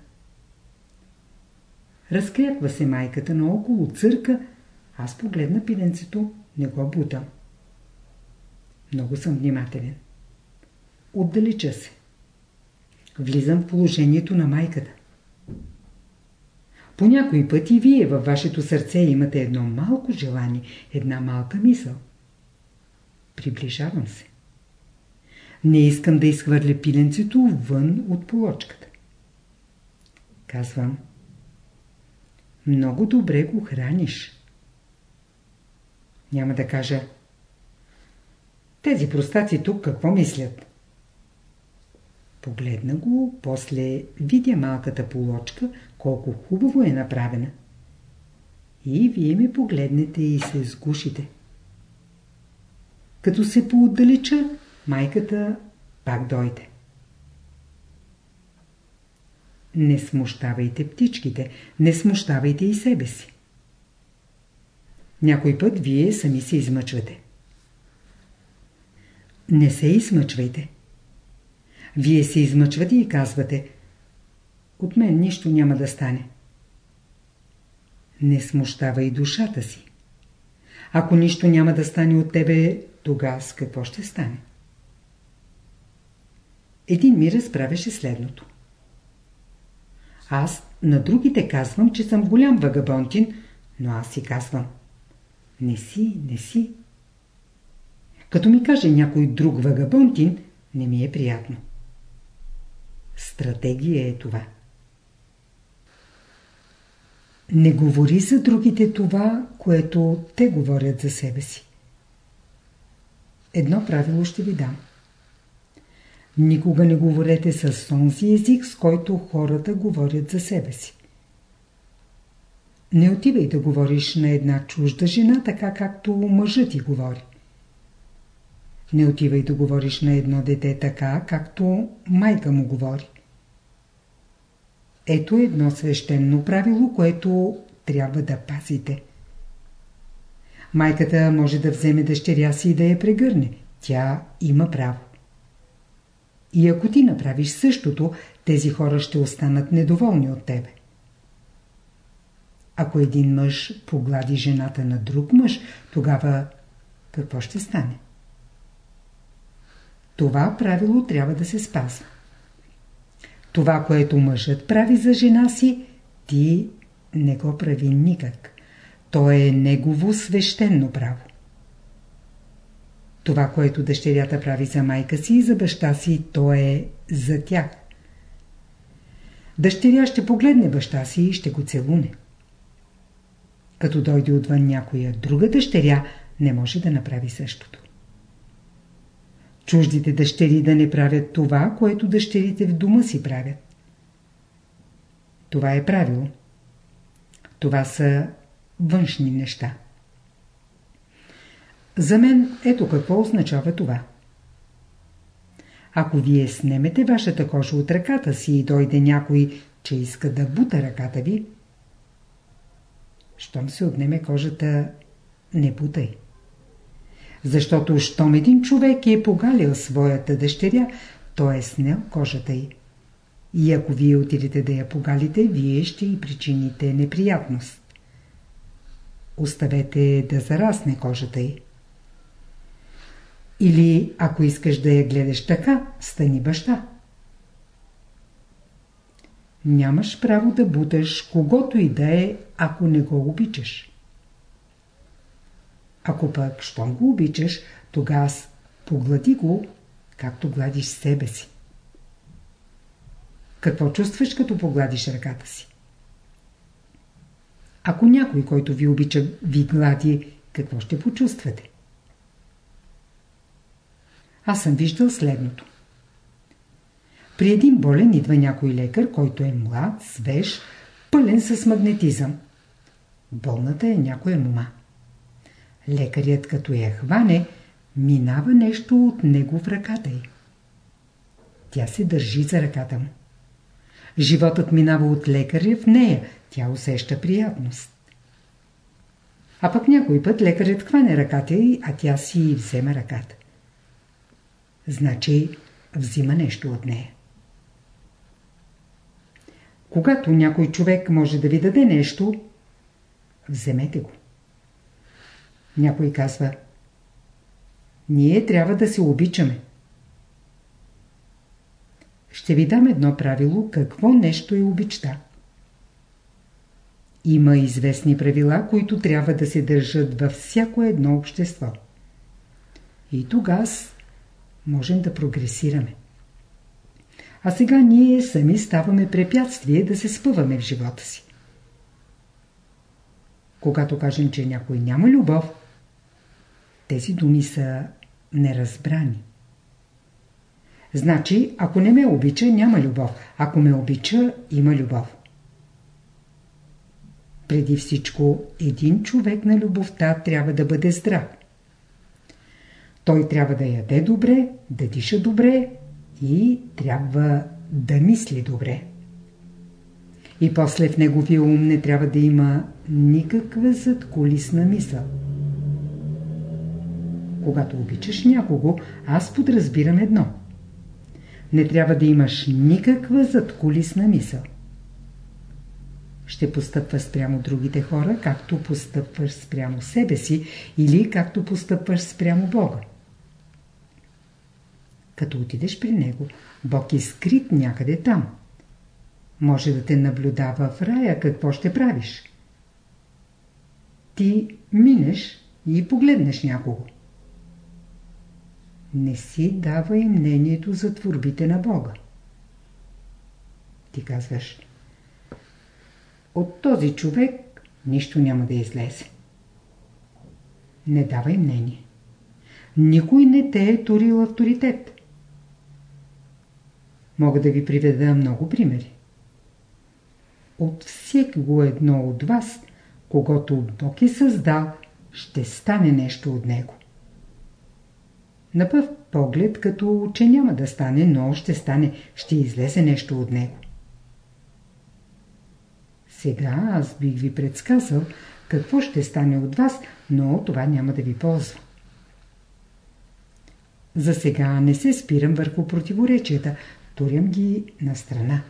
Разкрепва се майката наоколо църка, аз погледна пиленцето, не го бутам. Много съм внимателен. Отдалеча се. Влизам в положението на майката. По някой път и вие във вашето сърце имате едно малко желание, една малка мисъл. Приближавам се. Не искам да изхвърля пиленцето вън от полочката. Казвам. Много добре го храниш. Няма да кажа. Тези простаци тук какво мислят? Погледна го, после видя малката полочка, колко хубаво е направена. И вие ми погледнете и се сгушите. Като се поотдалеча, майката пак дойде. Не смущавайте птичките, не смущавайте и себе си. Някой път вие сами се измъчвате. Не се измъчвайте. Вие се измъчвате и казвате От мен нищо няма да стане. Не смущава и душата си. Ако нищо няма да стане от тебе, тогава с какво ще стане? Един ми разправяше следното. Аз на другите казвам, че съм голям вагабонтин, но аз си казвам. Не си, не си. Като ми каже някой друг вагабонтин, не ми е приятно. Стратегия е това. Не говори за другите това, което те говорят за себе си. Едно правило ще ви дам. Никога не говорете с онзи език, с който хората говорят за себе си. Не отивай да говориш на една чужда жена, така както мъжът ти говори. Не отивай да говориш на едно дете така, както майка му говори. Ето едно свещено правило, което трябва да пазите. Майката може да вземе дъщеря си и да я прегърне. Тя има право. И ако ти направиш същото, тези хора ще останат недоволни от тебе. Ако един мъж поглади жената на друг мъж, тогава какво ще стане? Това правило трябва да се спазва. Това, което мъжът прави за жена си, ти не го прави никак. То е негово свещено право. Това, което дъщерята прави за майка си и за баща си, то е за тях. Дъщеря ще погледне баща си и ще го целуне. Като дойде отвън някоя друга дъщеря, не може да направи същото. Чуждите дъщери да не правят това, което дъщерите в дома си правят. Това е правило. Това са външни неща. За мен ето какво означава това. Ако вие снемете вашата кожа от ръката си и дойде някой, че иска да бута ръката ви, щом се отнеме кожата, не бутай. Защото щом един човек е погалил своята дъщеря, той е снел кожата й. И ако вие отидете да я погалите, вие ще й причините неприятност. Оставете да зарасне кожата й. Или ако искаш да я гледаш така, стани баща. Нямаш право да буташ когото и да е, ако не го обичаш. Ако пък, щом го обичаш, тогава поглади го, както гладиш себе си. Какво чувстваш, като погладиш ръката си? Ако някой, който ви обича, ви глади, какво ще почувствате? Аз съм виждал следното. При един болен идва някой лекар, който е млад, свеж, пълен с магнетизъм. Болната е някоя мума. Лекарят като я хване, минава нещо от него в ръката й. Тя се държи за ръката му. Животът минава от лекаря в нея, тя усеща приятност. А пък някой път лекарят хване ръката й, а тя си взема ръката. Значи взима нещо от нея. Когато някой човек може да ви даде нещо, вземете го. Някой казва Ние трябва да се обичаме. Ще ви дам едно правило, какво нещо е обичта. Има известни правила, които трябва да се държат във всяко едно общество. И тогава можем да прогресираме. А сега ние сами ставаме препятствие да се спъваме в живота си. Когато кажем, че някой няма любов, тези думи са неразбрани. Значи, ако не ме обича, няма любов. Ако ме обича, има любов. Преди всичко, един човек на любовта трябва да бъде здрав. Той трябва да яде добре, да диша добре и трябва да мисли добре. И после в неговия ум не трябва да има никаква задкулисна мисъл. Когато обичаш някого, аз подразбирам едно. Не трябва да имаш никаква задкулисна мисъл. Ще постъпваш спрямо другите хора, както постъпваш спрямо себе си или както постъпваш спрямо Бога. Като отидеш при Него, Бог е скрит някъде там. Може да те наблюдава в рая какво ще правиш. Ти минеш и погледнеш някого. Не си давай мнението за творбите на Бога. Ти казваш От този човек нищо няма да излезе. Не давай мнение. Никой не те е турил авторитет. Мога да ви приведа много примери. От всеки едно от вас, когато Бог е създал, ще стане нещо от него. На пъв поглед, като че няма да стане, но ще стане, ще излезе нещо от него. Сега аз бих ви предсказал какво ще стане от вас, но това няма да ви ползва. За сега не се спирам върху противоречията, турям ги на страна.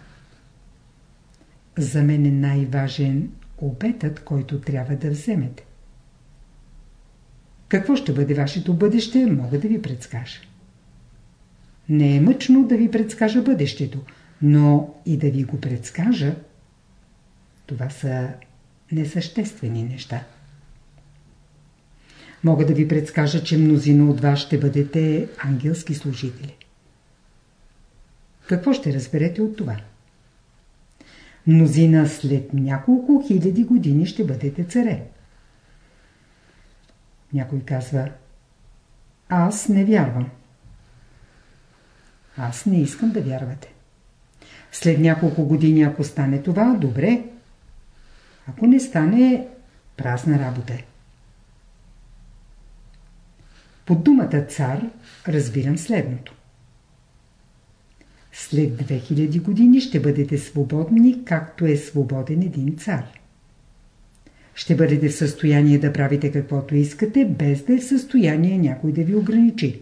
За мен е най-важен обетът, който трябва да вземете. Какво ще бъде вашето бъдеще, мога да ви предскажа. Не е мъчно да ви предскажа бъдещето, но и да ви го предскажа, това са несъществени неща. Мога да ви предскажа, че мнозина от вас ще бъдете ангелски служители. Какво ще разберете от това? Мнозина след няколко хиляди години ще бъдете царе. Някой казва Аз не вярвам. Аз не искам да вярвате. След няколко години, ако стане това, добре. Ако не стане, празна работа е. Под думата цар разбирам следното. След 2000 години ще бъдете свободни, както е свободен един цар. Ще бъдете в състояние да правите каквото искате, без да е в състояние някой да ви ограничи.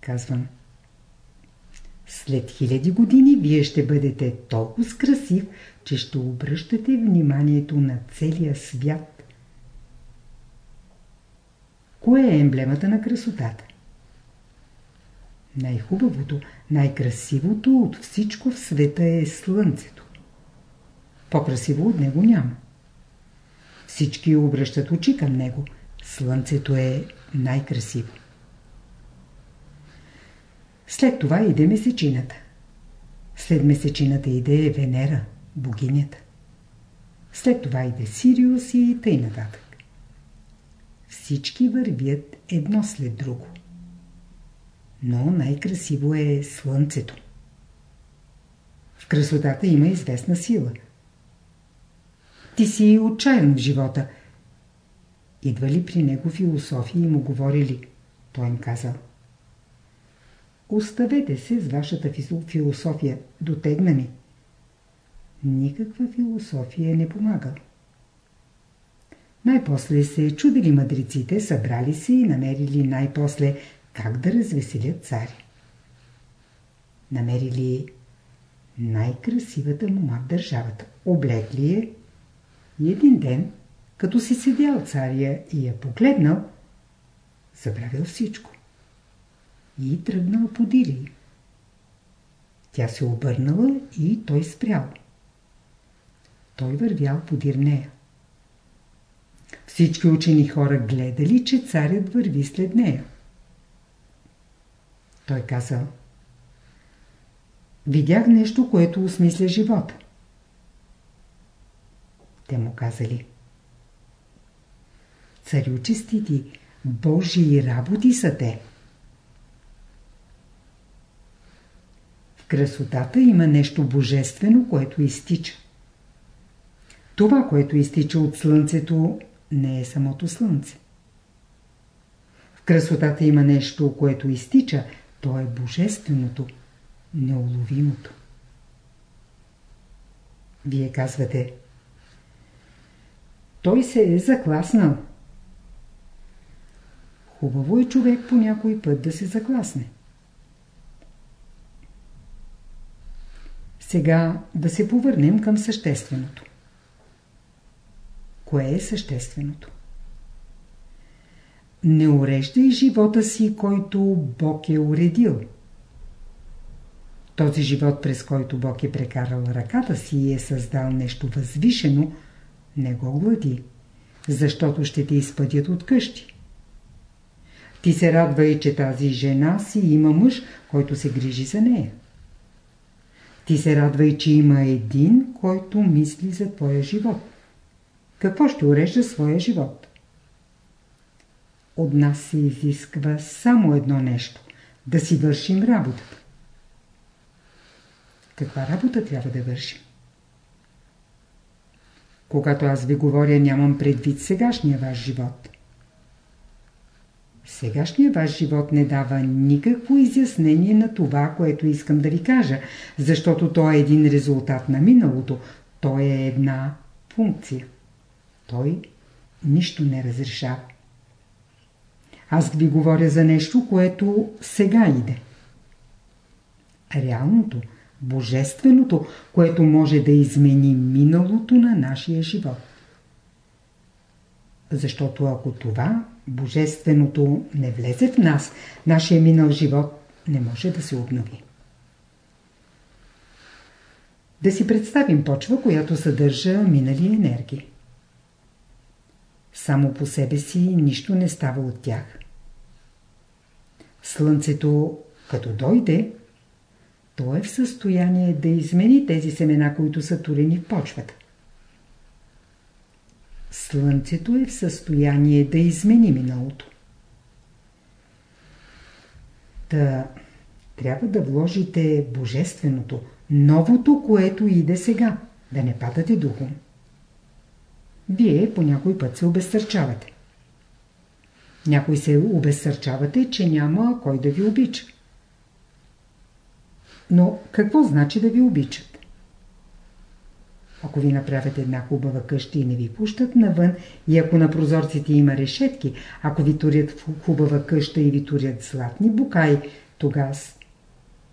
Казвам. След хиляди години вие ще бъдете толкова красив, че ще обръщате вниманието на целия свят. Кое е емблемата на красотата? Най-хубавото, най-красивото от всичко в света е Слънцето. По-красиво от него няма. Всички обръщат очи към него. Слънцето е най-красиво. След това иде месечината. След месечината иде Венера, богинята. След това иде Сириус и тъй нататък. Всички вървят едно след друго но най-красиво е Слънцето. В красотата има известна сила. Ти си отчаян в живота. Идва ли при него философия и му говорили? Той им казал. Оставете се с вашата философия, дотегна ми. Никаква философия не помага. Най-после се чудили мъдреците, събрали се и намерили най-после как да развеселят цари. Намерили най-красивата мума в държавата. Облекли е и един ден, като си седял царя и я погледнал, Забравил всичко. И тръгнал по Дили. Тя се обърнала и той спрял. Той вървял подир нея. Всички учени хора гледали, че царят върви след нея. Той казал Видях нещо, което осмисля живота. Те му казали Царючестити, Божии работи са те. В красотата има нещо божествено, което изтича. Това, което изтича от слънцето, не е самото слънце. В красотата има нещо, което изтича, то е божественото, неуловимото. Вие казвате, той се е закласнал. Хубаво е човек по някой път да се закласне. Сега да се повърнем към същественото. Кое е същественото? Не уреждай живота си, който Бог е уредил. Този живот, през който Бог е прекарал ръката си и е създал нещо възвишено, не го глади, защото ще те изпъдят от къщи. Ти се радвай, че тази жена си има мъж, който се грижи за нея. Ти се радвай, че има един, който мисли за твоя живот. Какво ще урежда своя живот? От нас се изисква само едно нещо – да си вършим работата. Каква работа трябва да вършим? Когато аз ви говоря, нямам предвид сегашния ваш живот. Сегашният ваш живот не дава никакво изяснение на това, което искам да ви кажа, защото то е един резултат на миналото. То е една функция. Той нищо не разрешава. Аз ви говоря за нещо, което сега иде. Реалното, божественото, което може да измени миналото на нашия живот. Защото ако това, божественото, не влезе в нас, нашия минал живот не може да се обнови. Да си представим почва, която съдържа минали енергии. Само по себе си нищо не става от тях. Слънцето, като дойде, то е в състояние да измени тези семена, които са турени в почвата. Слънцето е в състояние да измени миналото. Та трябва да вложите божественото, новото, което иде сега, да не падате духом. Вие по някой път се обезсърчавате. Някой се обезсърчавате, че няма кой да ви обича. Но какво значи да ви обичат? Ако ви направят една хубава къща и не ви пущат навън, и ако на прозорците има решетки, ако ви турят в хубава къща и ви турят златни букаи, тогава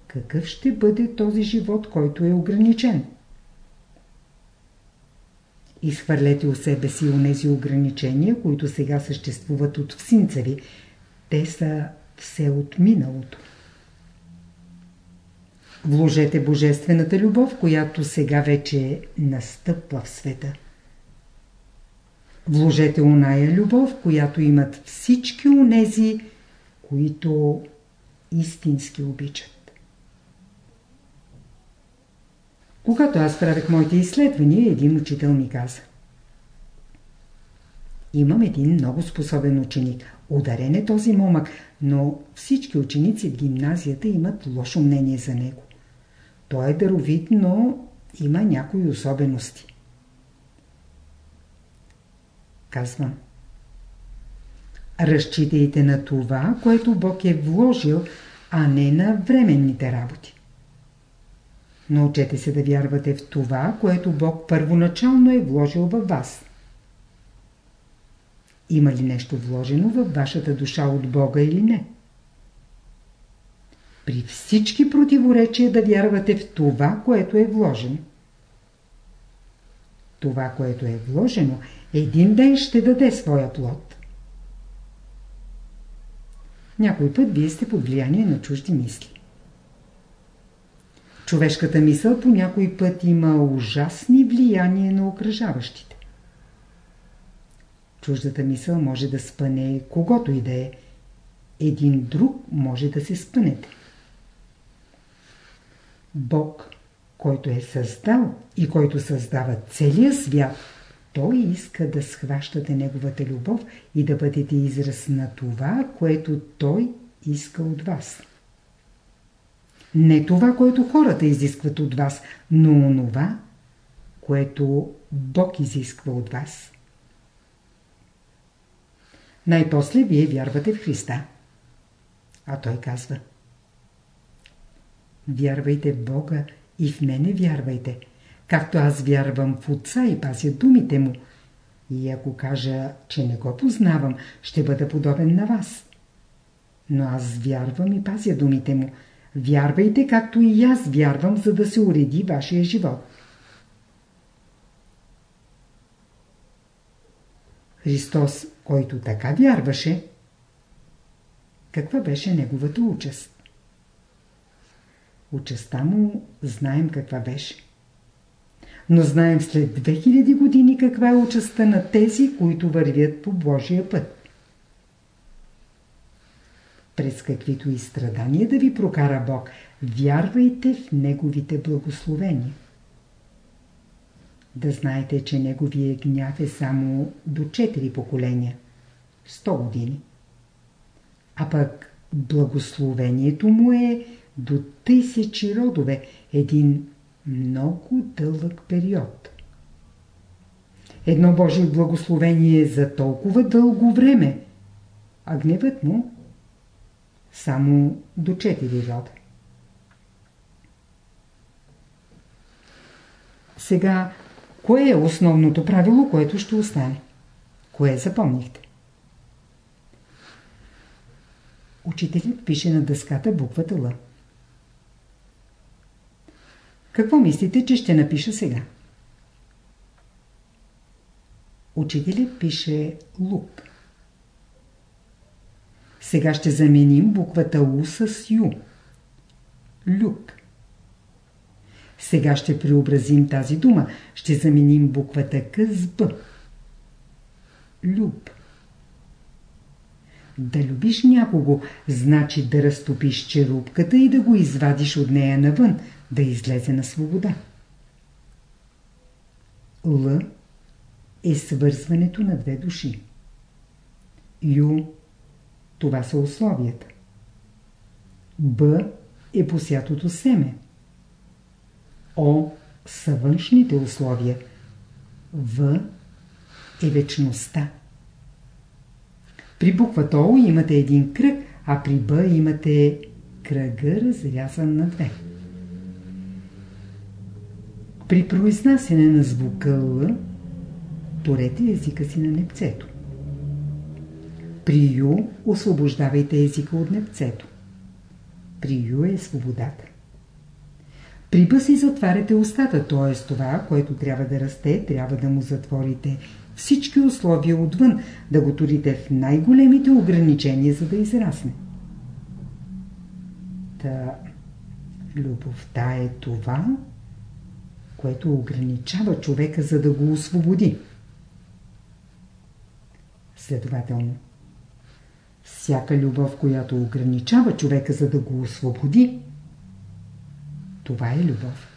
какъв ще бъде този живот, който е ограничен? Изхвърлете у себе си онези ограничения, които сега съществуват от всинца ви. Те са все от миналото. Вложете божествената любов, която сега вече настъпва в света. Вложете оная любов, която имат всички онези, които истински обичат. Когато аз правех моите изследвания, един учител ми каза. Имам един много способен ученик. Ударен е този момък, но всички ученици в гимназията имат лошо мнение за него. Той е даровит, но има някои особености. Казвам. Разчитайте на това, което Бог е вложил, а не на временните работи. Научете се да вярвате в това, което Бог първоначално е вложил във вас. Има ли нещо вложено във вашата душа от Бога или не? При всички противоречия да вярвате в това, което е вложено. Това, което е вложено, един ден ще даде своя плод. Някой път вие сте под влияние на чужди мисли. Човешката мисъл по някой път има ужасни влияния на окръжаващите. Чуждата мисъл може да спъне когото и да е. Един друг може да се спънете. Бог, който е създал и който създава целия свят, той иска да схващате Неговата любов и да бъдете израз на това, което Той иска от вас. Не това, което хората изискват от вас, но онова, което Бог изисква от вас. Най-после вие вярвате в Христа. А Той казва Вярвайте в Бога и в мене вярвайте – както аз вярвам в Отца и пазя думите му. И ако кажа, че не го познавам, ще бъда подобен на вас. Но аз вярвам и пазя думите му. Вярвайте, както и аз вярвам, за да се уреди вашия живот. Христос, който така вярваше, каква беше неговата участ? Участта му знаем каква беше но знаем след 2000 години каква е участта на тези, които вървят по Божия път. През каквито и страдания да ви прокара Бог, вярвайте в Неговите благословения. Да знаете, че Неговия гняв е само до 4 поколения. 100 години. А пък благословението му е до тисячи родове, един много дълъг период. Едно Божие благословение за толкова дълго време, а гневът му само до четири рода. Сега, кое е основното правило, което ще остане? Кое запомнихте? Учителят пише на дъската буквата Л. Какво мислите, че ще напиша сега? Учителят пише лук. Сега ще заменим буквата У с Ю. Люк. Сега ще преобразим тази дума. Ще заменим буквата К с Б. Люб. Да любиш някого, значи да разтопиш черупката и да го извадиш от нея навън, да излезе на свобода. Л е свързването на две души. Ю – това са условията. Б е посятото семе. О са външните условия. В е вечността. При буквата О имате един кръг, а при Б имате кръга разрязан на две. При произнасяне на звука Л, турете езика си на непцето. При Ю освобождавайте езика от непцето. При Ю е свободата. При Б си затваряте устата, т.е. това, което трябва да расте, трябва да му затворите всички условия отвън, да го турите в най-големите ограничения, за да израсне. Та любовта е това, което ограничава човека, за да го освободи. Следователно, всяка любов, която ограничава човека, за да го освободи, това е любов.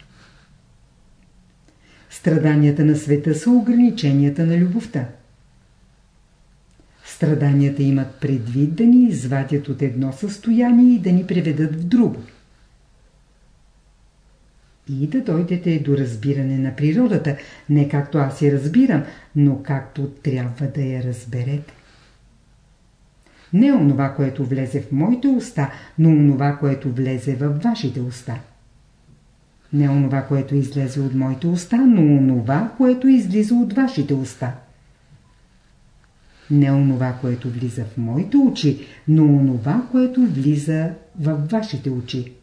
Страданията на света са ограниченията на любовта. Страданията имат предвид да ни извадят от едно състояние и да ни преведат в друго и да дойдете до разбиране на природата, не както аз я разбирам, но както трябва да я разберете. Не онова, което влезе в моите уста, но онова, което влезе във вашите уста. Не онова, което излезе от моите уста, но онова, което излиза от вашите уста. Не онова, което влиза в моите очи, но онова, което влиза във вашите очи.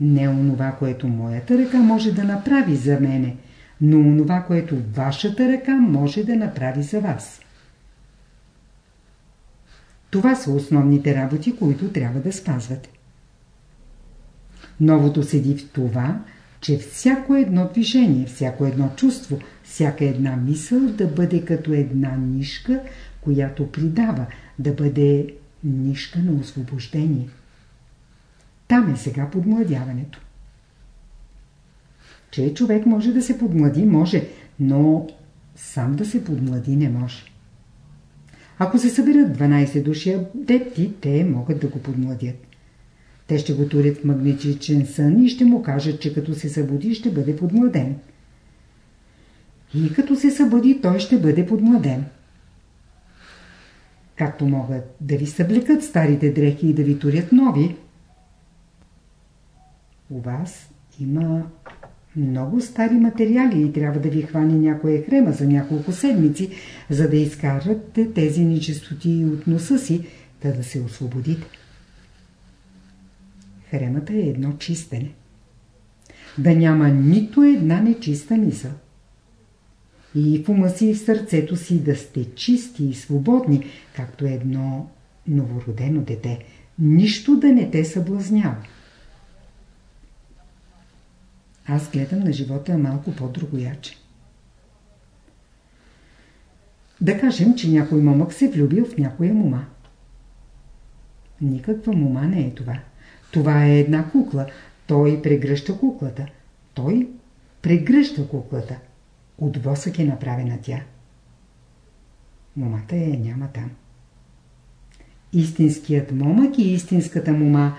Не онова, което моята ръка може да направи за мене, но онова, което вашата ръка може да направи за вас. Това са основните работи, които трябва да спазвате. Новото седи в това, че всяко едно движение, всяко едно чувство, всяка една мисъл да бъде като една нишка, която придава, да бъде нишка на освобождение. Там е сега подмладяването. Че човек може да се подмлади, може, но сам да се подмлади не може. Ако се съберат 12 души адепти, те могат да го подмладят. Те ще го турят в магнетичен сън и ще му кажат, че като се събуди, ще бъде подмладен. И като се събуди, той ще бъде подмладен. Както могат да ви съблекат старите дрехи и да ви турят нови, у вас има много стари материали и трябва да ви хване някоя хрема за няколко седмици, за да изкарате тези нечистоти от носа си, да да се освободите. Хремата е едно чистене. Да няма нито една нечиста мисъл. И в ума си и в сърцето си да сте чисти и свободни, както едно новородено дете. Нищо да не те съблазнява. Аз гледам на живота малко по-другояче. Да кажем, че някой момък се влюбил в някоя мума. Никаква мума не е това. Това е една кукла. Той прегръща куклата. Той прегръща куклата. От восък е направена тя. Момата е няма там. Истинският момък и истинската мума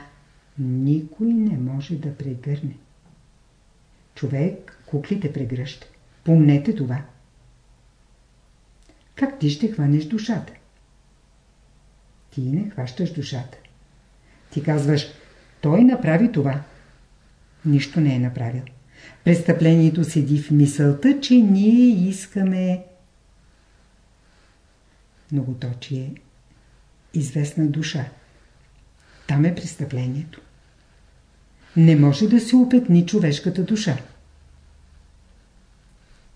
никой не може да прегърне. Човек куклите прегръща. Помнете това. Как ти ще хванеш душата? Ти не хващаш душата. Ти казваш, той направи това. Нищо не е направил. Престъплението седи в мисълта, че ние искаме многоточие, известна душа. Там е престъплението. Не може да се опетни човешката душа.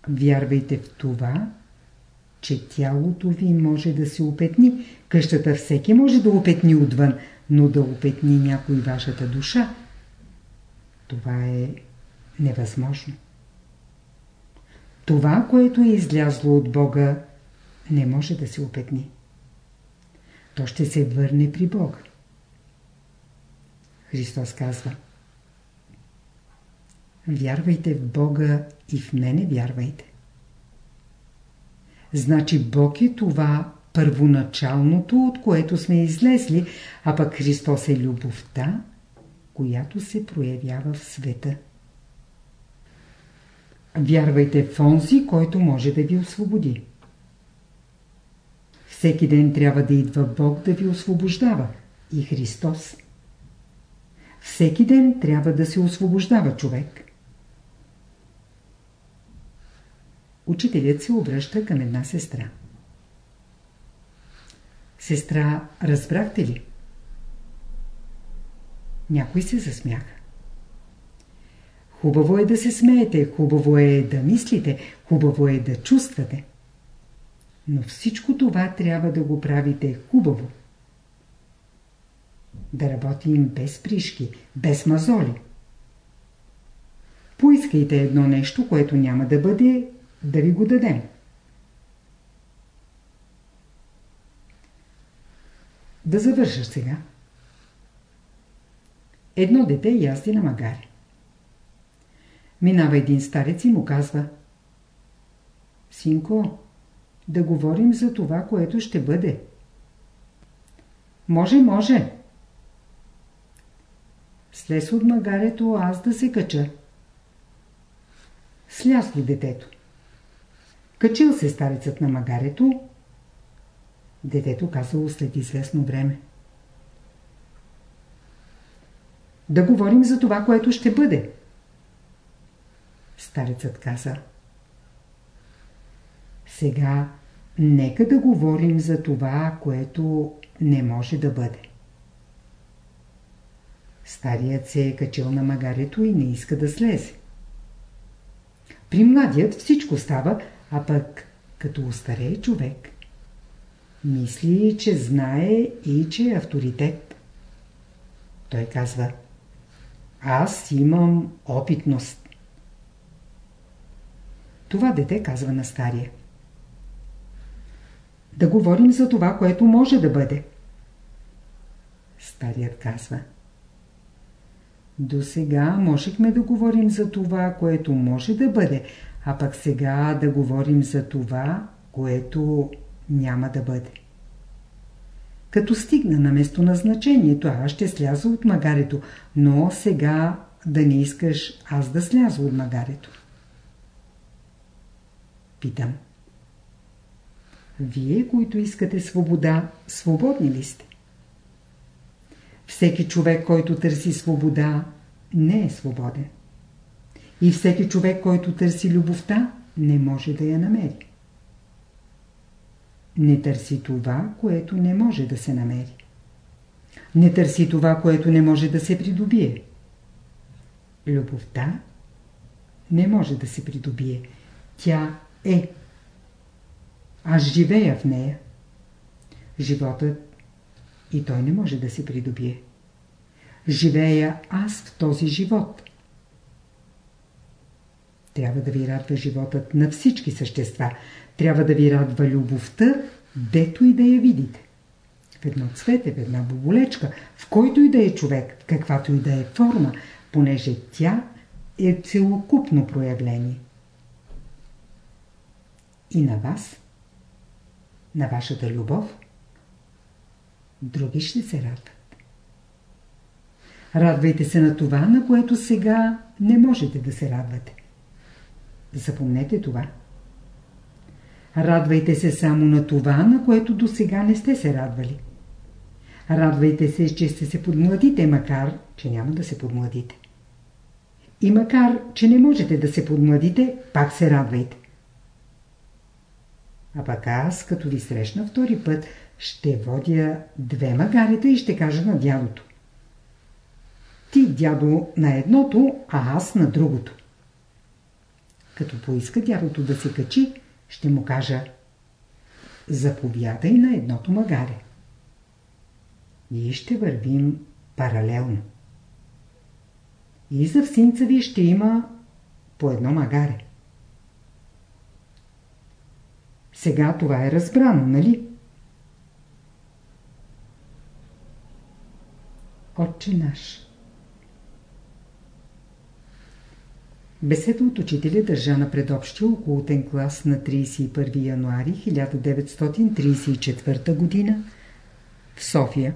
Вярвайте в това, че тялото ви може да се опетни. Къщата всеки може да опетни отвън, но да опетни някой вашата душа, това е невъзможно. Това, което е излязло от Бога, не може да се опетни. То ще се върне при Бога. Христос казва Вярвайте в Бога и в мене вярвайте. Значи Бог е това първоначалното, от което сме излезли, а пък Христос е любовта, която се проявява в света. Вярвайте в онзи, който може да ви освободи. Всеки ден трябва да идва Бог да ви освобождава и Христос. Всеки ден трябва да се освобождава човек. Учителят се обръща към една сестра. Сестра, разбрахте ли? Някой се засмяха. Хубаво е да се смеете, хубаво е да мислите, хубаво е да чувствате. Но всичко това трябва да го правите хубаво. Да работим без пришки, без мазоли. Поискайте едно нещо, което няма да бъде, да ви го дадем. Да завърша сега. Едно дете язди на магаре. Минава един старец и му казва Синко, да говорим за това, което ще бъде. Може, може. Слез от магарето аз да се кача. Слясно детето. Качил се старецът на магарето. Детето казало след известно време. Да говорим за това, което ще бъде. Старецът каза. Сега нека да говорим за това, което не може да бъде. Старият се е качил на магарето и не иска да слезе. При младият всичко става, а пък като устарее човек, мисли, че знае и че е авторитет. Той казва Аз имам опитност. Това дете казва на стария. Да говорим за това, което може да бъде. Старият казва До сега можехме да говорим за това, което може да бъде, а пък сега да говорим за това, което няма да бъде. Като стигна на местоназначението, аз ще сляза от магарето, но сега да не искаш аз да сляза от магарето. Питам. Вие, които искате свобода, свободни ли сте? Всеки човек, който търси свобода, не е свободен. И всеки човек, който търси любовта, не може да я намери. Не търси това, което не може да се намери. Не търси това, което не може да се придобие. Любовта не може да се придобие. Тя е. Аз живея в нея. Животът и той не може да се придобие. Живея аз в този живот. Трябва да ви радва животът на всички същества. Трябва да ви радва любовта, дето и да я видите. В едно цвете, в една боболечка, в който и да е човек, каквато и да е форма, понеже тя е целокупно проявление. И на вас, на вашата любов, други ще се радват. Радвайте се на това, на което сега не можете да се радвате. Запомнете това. Радвайте се само на това, на което до сега не сте се радвали. Радвайте се, че ще се подмладите, макар, че няма да се подмладите. И макар, че не можете да се подмладите, пак се радвайте. А пък аз, като ви срещна втори път, ще водя две магарета и ще кажа на дядото. Ти, дядо, на едното, а аз на другото. Като поиска дядото да се качи, ще му кажа Заповядай на едното магаре. И ще вървим паралелно. И за всинца ви ще има по едно магаре. Сега това е разбрано, нали? Отче наш Беседа от учителя държа на предобщия околотен клас на 31 януари 1934 г. в София.